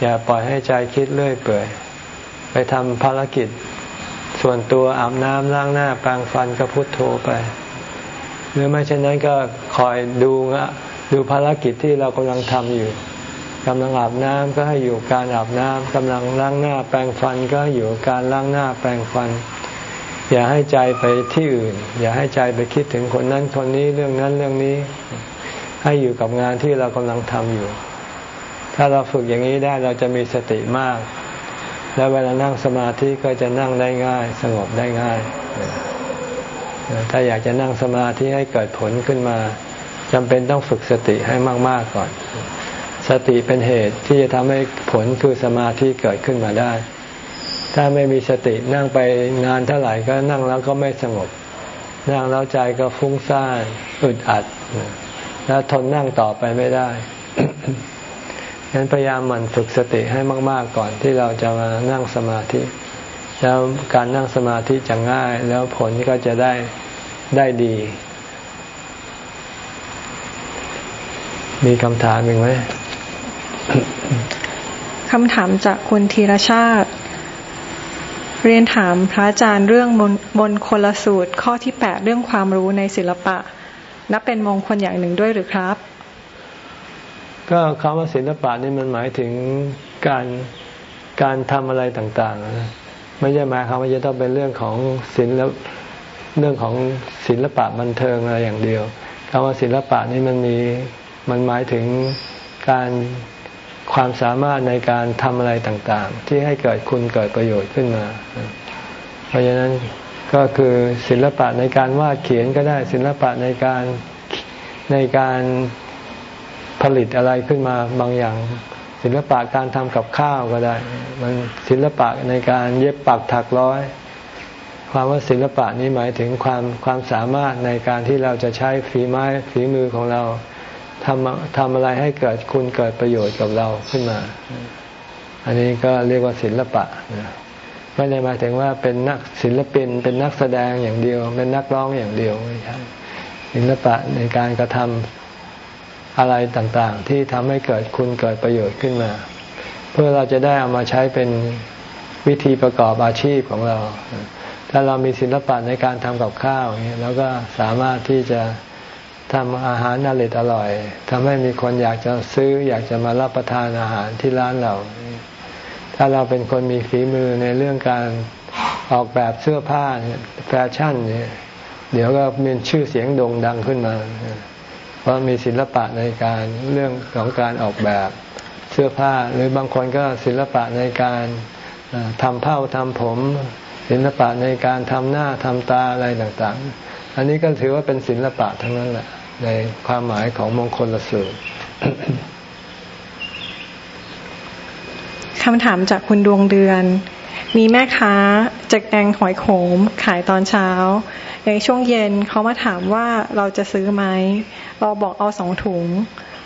อย่าปล่อยให้ใจคิดเรื่อยเปื่อย ไปทำภารกิจ ส่วนตัวอาบน้ำล้างหน้าแปรงฟันก็พุทโธไป หรือไม่เช่นนั้นก็คอยดูดูภารกิจที่เรากำลังทำอยู่กำลังอาบน้ำก็ให้อยู่การอาบน้ำกำลังล้างหน้าแปรงฟันก็อยู่การล้างหน้าแปรงฟัน อย่าให้ใจไปที่อื่น อย่าให้ใจไปคิดถึงคนนั้นคนนี้เรื่องนั้นเรื่องนี้ ให้อยู่กับงานที่เรากำลังทำอยู่ ถ้าเราฝึกอย่างนี้ได้เราจะมีสติมาก แล้วเวลานั่งสมาธิก็จะนั่งได้ง่าย สงบได้ง่าย ถ้าอยากจะนั่งสมาธิให้เกิดผลขึ้นมาจำเป็นต้องฝึกสติให้มาก ๆก่อน สติเป็นเหตุที่จะทำให้ผลคือสมาธิเกิดขึ้นมาได้ ถ้าไม่มีสตินั่งไปนานเท่าไหร่ก็นั่งแล้วก็ไม่สงบ นั่งแล้วใจก็ฟุ้งซ่านอึดอัด แล้วทนนั่งต่อไปไม่ได้ ฉะนั้นพยายามมันฝึกสติให้มาก ๆก่อนที่เราจะมานั่งสมาธิ แล้วการนั่งสมาธิจะง่าย แล้วผลก็จะได้ได้ดี มีคำถามอีกไหมคำถามจากคุณธีรชาติ เรียนถามพระอาจารย์เรื่องมนคนละสูตรข้อที่แปดเรื่องความรู้ในศิลปะ นับเป็นมงคลอย่างหนึ่งด้วยหรือครับ ก็คำว่าศิลปะนี่มันหมายถึงการการทำอะไรต่างๆ ไม่ใช่หมายความว่าจะต้องเป็นเรื่องของศิลปเรื่องของศิลปะบันเทิงอะไรอย่างเดียวคำว่าศิลปะนี่มันมีมันหมายถึงการความสามารถในการทำอะไรต่างๆ ที่ให้เกิดคุณเกิดประโยชน์ขึ้นมา เพราะฉะนั้นก็คือศิลปะในการวาดเขียนก็ได้ศิลปะในการในการ ผลิตอะไรขึ้นมาบางอย่าง ศิลปะการทำกับข้าวก็ได้ มันศิลปะในการเย็บปักถักร้อย ความว่าศิลปะนี้หมายถึงความความสามารถในการที่เราจะใช้ฝีไม้ฝีมือของเราทำทำอะไรให้เกิดคุณเกิดประโยชน์กับเราขึ้นมา อันนี้ก็เรียกว่าศิลปะไม่ได้หมายถึงว่าเป็นนักศิลปิน เป็นนักแสดงอย่างเดียว เป็นนักร้องอย่างเดียวไม่ใช่ศิลปะในการกระทำ อะไรต่างๆ ที่ทำให้เกิดคุณเกิดประโยชน์ขึ้นมา เพื่อเราจะได้เอามาใช้เป็นวิธีประกอบอาชีพของเรา ถ้าเรามีศิลปะในการทำกับข้าวเนี่ยเราก็สามารถที่จะทำอาหารอร่อยอร่อยทำให้มีคนอยากจะซื้ออยากจะมารับประทานอาหารที่ร้านเรา ถ้าเราเป็นคนมีฝีมือในเรื่องการออกแบบเสื้อผ้าแฟชั่นเนี่ยเดี๋ยวก็มีชื่อเสียงโด่งดังขึ้นมา เพราะมีศิลปะในการเรื่องของการออกแบบเสื้อผ้าหรือบางคนก็ศิลปะในการทำเผ้าทำผม ศิลปะในการทำหน้าทำตาอะไรต่างๆ อันนี้ก็ถือว่าเป็นศิลปะทั้งนั้นแหละในความหมายของมงคลละสูตรคำถามจากคุณดวงเดือน มีแม่ค้าจากแดงหอยโขมขายตอนเช้า ในช่วงเย็นเขามาถามว่าเราจะซื้อไหม เราบอกเอาสองถุง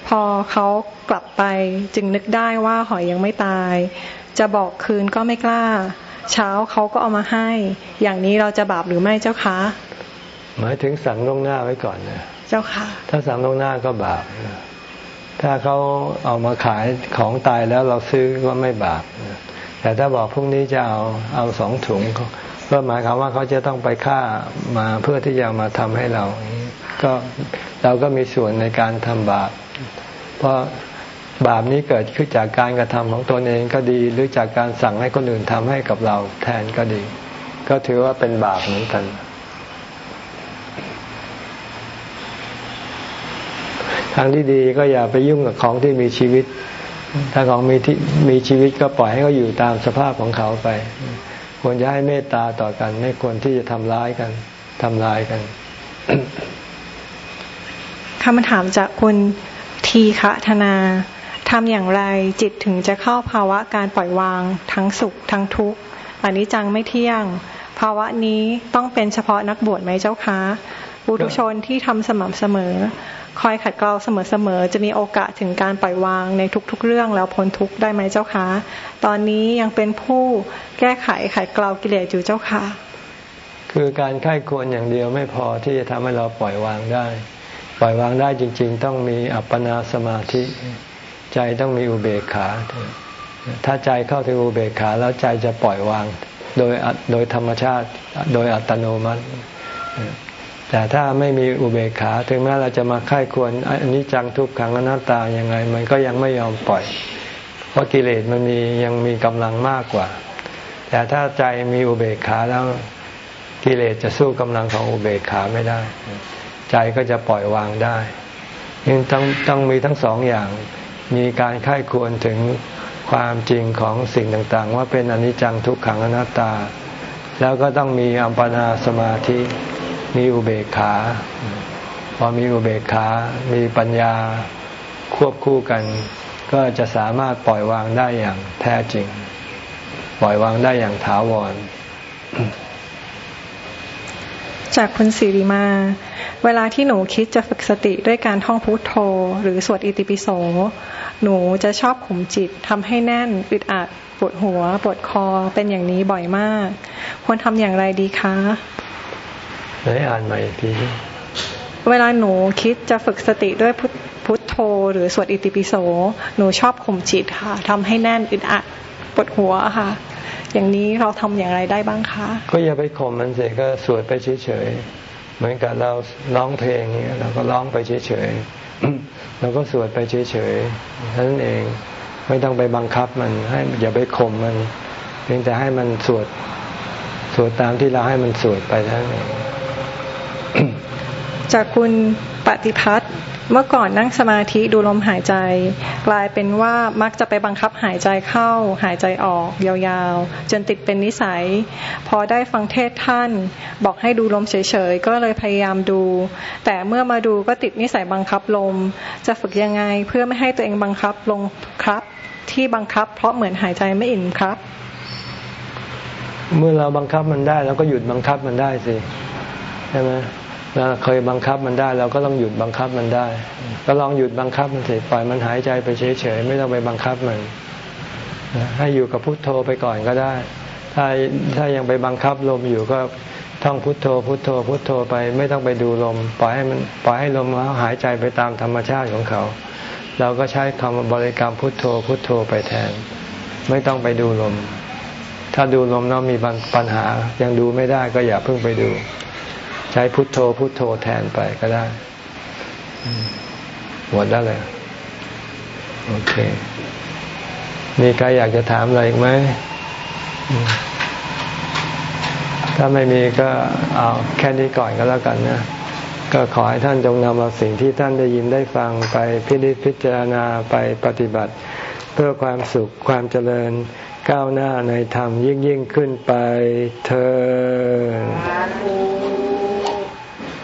พอเขากลับไปจึงนึกได้ว่าหอยยังไม่ตาย จะบอกคืนก็ไม่กล้า เช้าเขาก็เอามาให้ อย่างนี้เราจะบาปหรือไม่เจ้าคะ หมายถึงสั่งล่วงหน้าไว้ก่อนนะจ้าค่ะ ถ้าสั่งล่วงหน้าก็บาปถ้าเขาเอามาขายของตายแล้วเราซื้อก็ไม่บาปแต่ถ้าบอกพรุ่งนี้จะเอาเอาสองถุงก็หมายความว่าเขาจะต้องไปฆ่ามาเพื่อที่จะมาทำให้เรา ก็เราก็มีส่วนในการทำบาป เพราะบาปนี้เกิดขึ้นจากการกระทำของตนเองก็ดี หรือจากการสั่งให้คนอื่นทำให้กับเราแทนก็ดี ก็ถือว่าเป็นบาปเหมือนกัน ทางที่ดีก็อย่าไปยุ่งกับของที่มีชีวิต ถ้าของมีที่มีชีวิตก็ปล่อยให้เขาอยู่ตามสภาพของเขาไป ควรจะให้เมตตาต่อกัน ไม่ควรที่จะทำร้ายกันทำลายกัน คำถามจากคุณทีฆธนาทำอย่างไรจิตถึงจะเข้าภาวะการปล่อยวางทั้งสุขทั้งทุกข์อันนี้จังไม่เที่ยง ภาวะนี้ต้องเป็นเฉพาะนักบวชไหมเจ้าคะบุตุชนที่ทำสม่ำเสมอ คอยขัดเกลาเสมอๆจะมีโอกาสถึงการปล่อยวางในทุกๆ เรื่องแล้วพ้นทุกข์ได้ไหมเจ้าคะ ตอนนี้ยังเป็นผู้แก้ไขขัดเกลากิเลสอยู่เจ้าค่ะคือการไข้ควรอย่างเดียวไม่พอที่จะทำให้เราปล่อยวางได้ ล่อยวางได้จริง ๆ ต้องมีอัปปนาสมาธิ ใจต้องมีอุเบกขา ถ้าใจเข้าถึงอุเบกขาแล้วใจจะปล่อยวาง โดยโดยธรรมชาติโดยอัตโนมัติ แต่ถ้าไม่มีอุเบกขาถึงแม้เราจะมาไข้ควรอันนี้จังทุกขังอนัตตายังไง มันก็ยังไม่ยอมปล่อย เพราะกิเลสมันมียังมีกำลังมากกว่า แต่ถ้าใจมีอุเบกขาแล้วกิเลสจะสู้กำลังของอุเบกขาไม่ได้ ใจก็จะปล่อยวางได้ยังต้องต้องมีทั้งสองอย่าง มีการไข้ควรถึงความจริงของสิ่งต่างๆ ว่าเป็นอนิจจังทุกขังอนัตตา แล้วก็ต้องมีอัปปนาสมาธิ มีอุเบกขา พอมีอุเบกขา มีปัญญาควบคู่กัน ก็จะสามารถปล่อยวางได้อย่างแท้จริง ปล่อยวางได้อย่างถาวร จากคุณสิริมา เวลาที่หนูคิดจะฝึกสติด้วยการท่องพุทโธ หรือสวดอิติปิโส หนูจะชอบข่มจิตทำให้แน่นอึดอัดปวดหัวปวดคอเป็นอย่างนี้บ่อยมาก ควรทำอย่างไรดีคะไหนอ่านใหม่อีกทีเวลาหนูคิดจะฝึกสติด้วยพุทโธ หรือสวดอิติปิโส หนูชอบข่มจิตค่ะทำให้แน่นอึดอัดปวดหัวค่ะ อย่างนี้เราทำอย่างไรได้บ้างคะ ก็อย่าไปข่มมันเสียก็สวดไปเฉยๆ เหมือนกับเราร้องเพลงเนี้ยเราก็ร้องไปเฉยๆเราก็สวดไปเฉยๆนั้นเองไม่ต้องไปบังคับมัน ให้อย่าไปข่มมันเพียงแต่ให้มันสวดสวดตามที่เราให้มันสวดไปเท่านั้นเองจากคุณ ปฏิพัฒน์เมื่อก่อนนั่งสมาธิดูลมหายใจ กลายเป็นว่ามักจะไปบังคับหายใจเข้า หายใจออก ยาวๆ จนติดเป็นนิสัย พอได้ฟังเทศท่าน บอกให้ดูลมเฉยๆ ก็เลยพยายามดู แต่เมื่อมาดูก็ติดนิสัยบังคับลม จะฝึกยังไงเพื่อไม่ให้ตัวเองบังคับลงครับ ที่บังคับ เพราะเหมือนหายใจไม่อิ่มครับ เมื่อเราบังคับมันได้เราก็หยุดบังคับมันได้สิใช่ไหม เราเคยบังคับมันได้ เราก็ต้องหยุดบังคับมันได้ ก็ลองหยุดบังคับมันสิปล่อยมันหายใจไปเฉยๆไม่ต้องไปบังคับมันให้อยู่กับพุทโธไปก่อนก็ได้ ถ้าถ้ายังไปบังคับลมอยู่ก็ท่องพุทโธ พุทโธ พุทโธไปไม่ต้องไปดูลม ปล่อยให้มันปล่อยให้ลมเขาหายใจไปตามธรรมชาติของเขา เราก็ใช้คำบริกรรมพุทโธ พุทโธไปแทน ไม่ต้องไปดูลม ถ้าดูลมแล้วมีปัญหายังดูไม่ได้ก็อย่าเพิ่งไปดู ใช้พุทโธพุทโธแทนไปก็ได้หมดแล้วเลย โอเค มีใครอยากจะถามอะไรอีกไหม ถ้าไม่มีก็เอาแค่นี้ก่อนก็แล้วกันนะ ก็ขอให้ท่านจงนำเอาสิ่งที่ท่านได้ยินได้ฟังไปพิจิตพิจารณาไปปฏิบัติ เพื่อความสุขความเจริญก้าวหน้าในธรรมยิ่งยิ่งขึ้นไปเธอ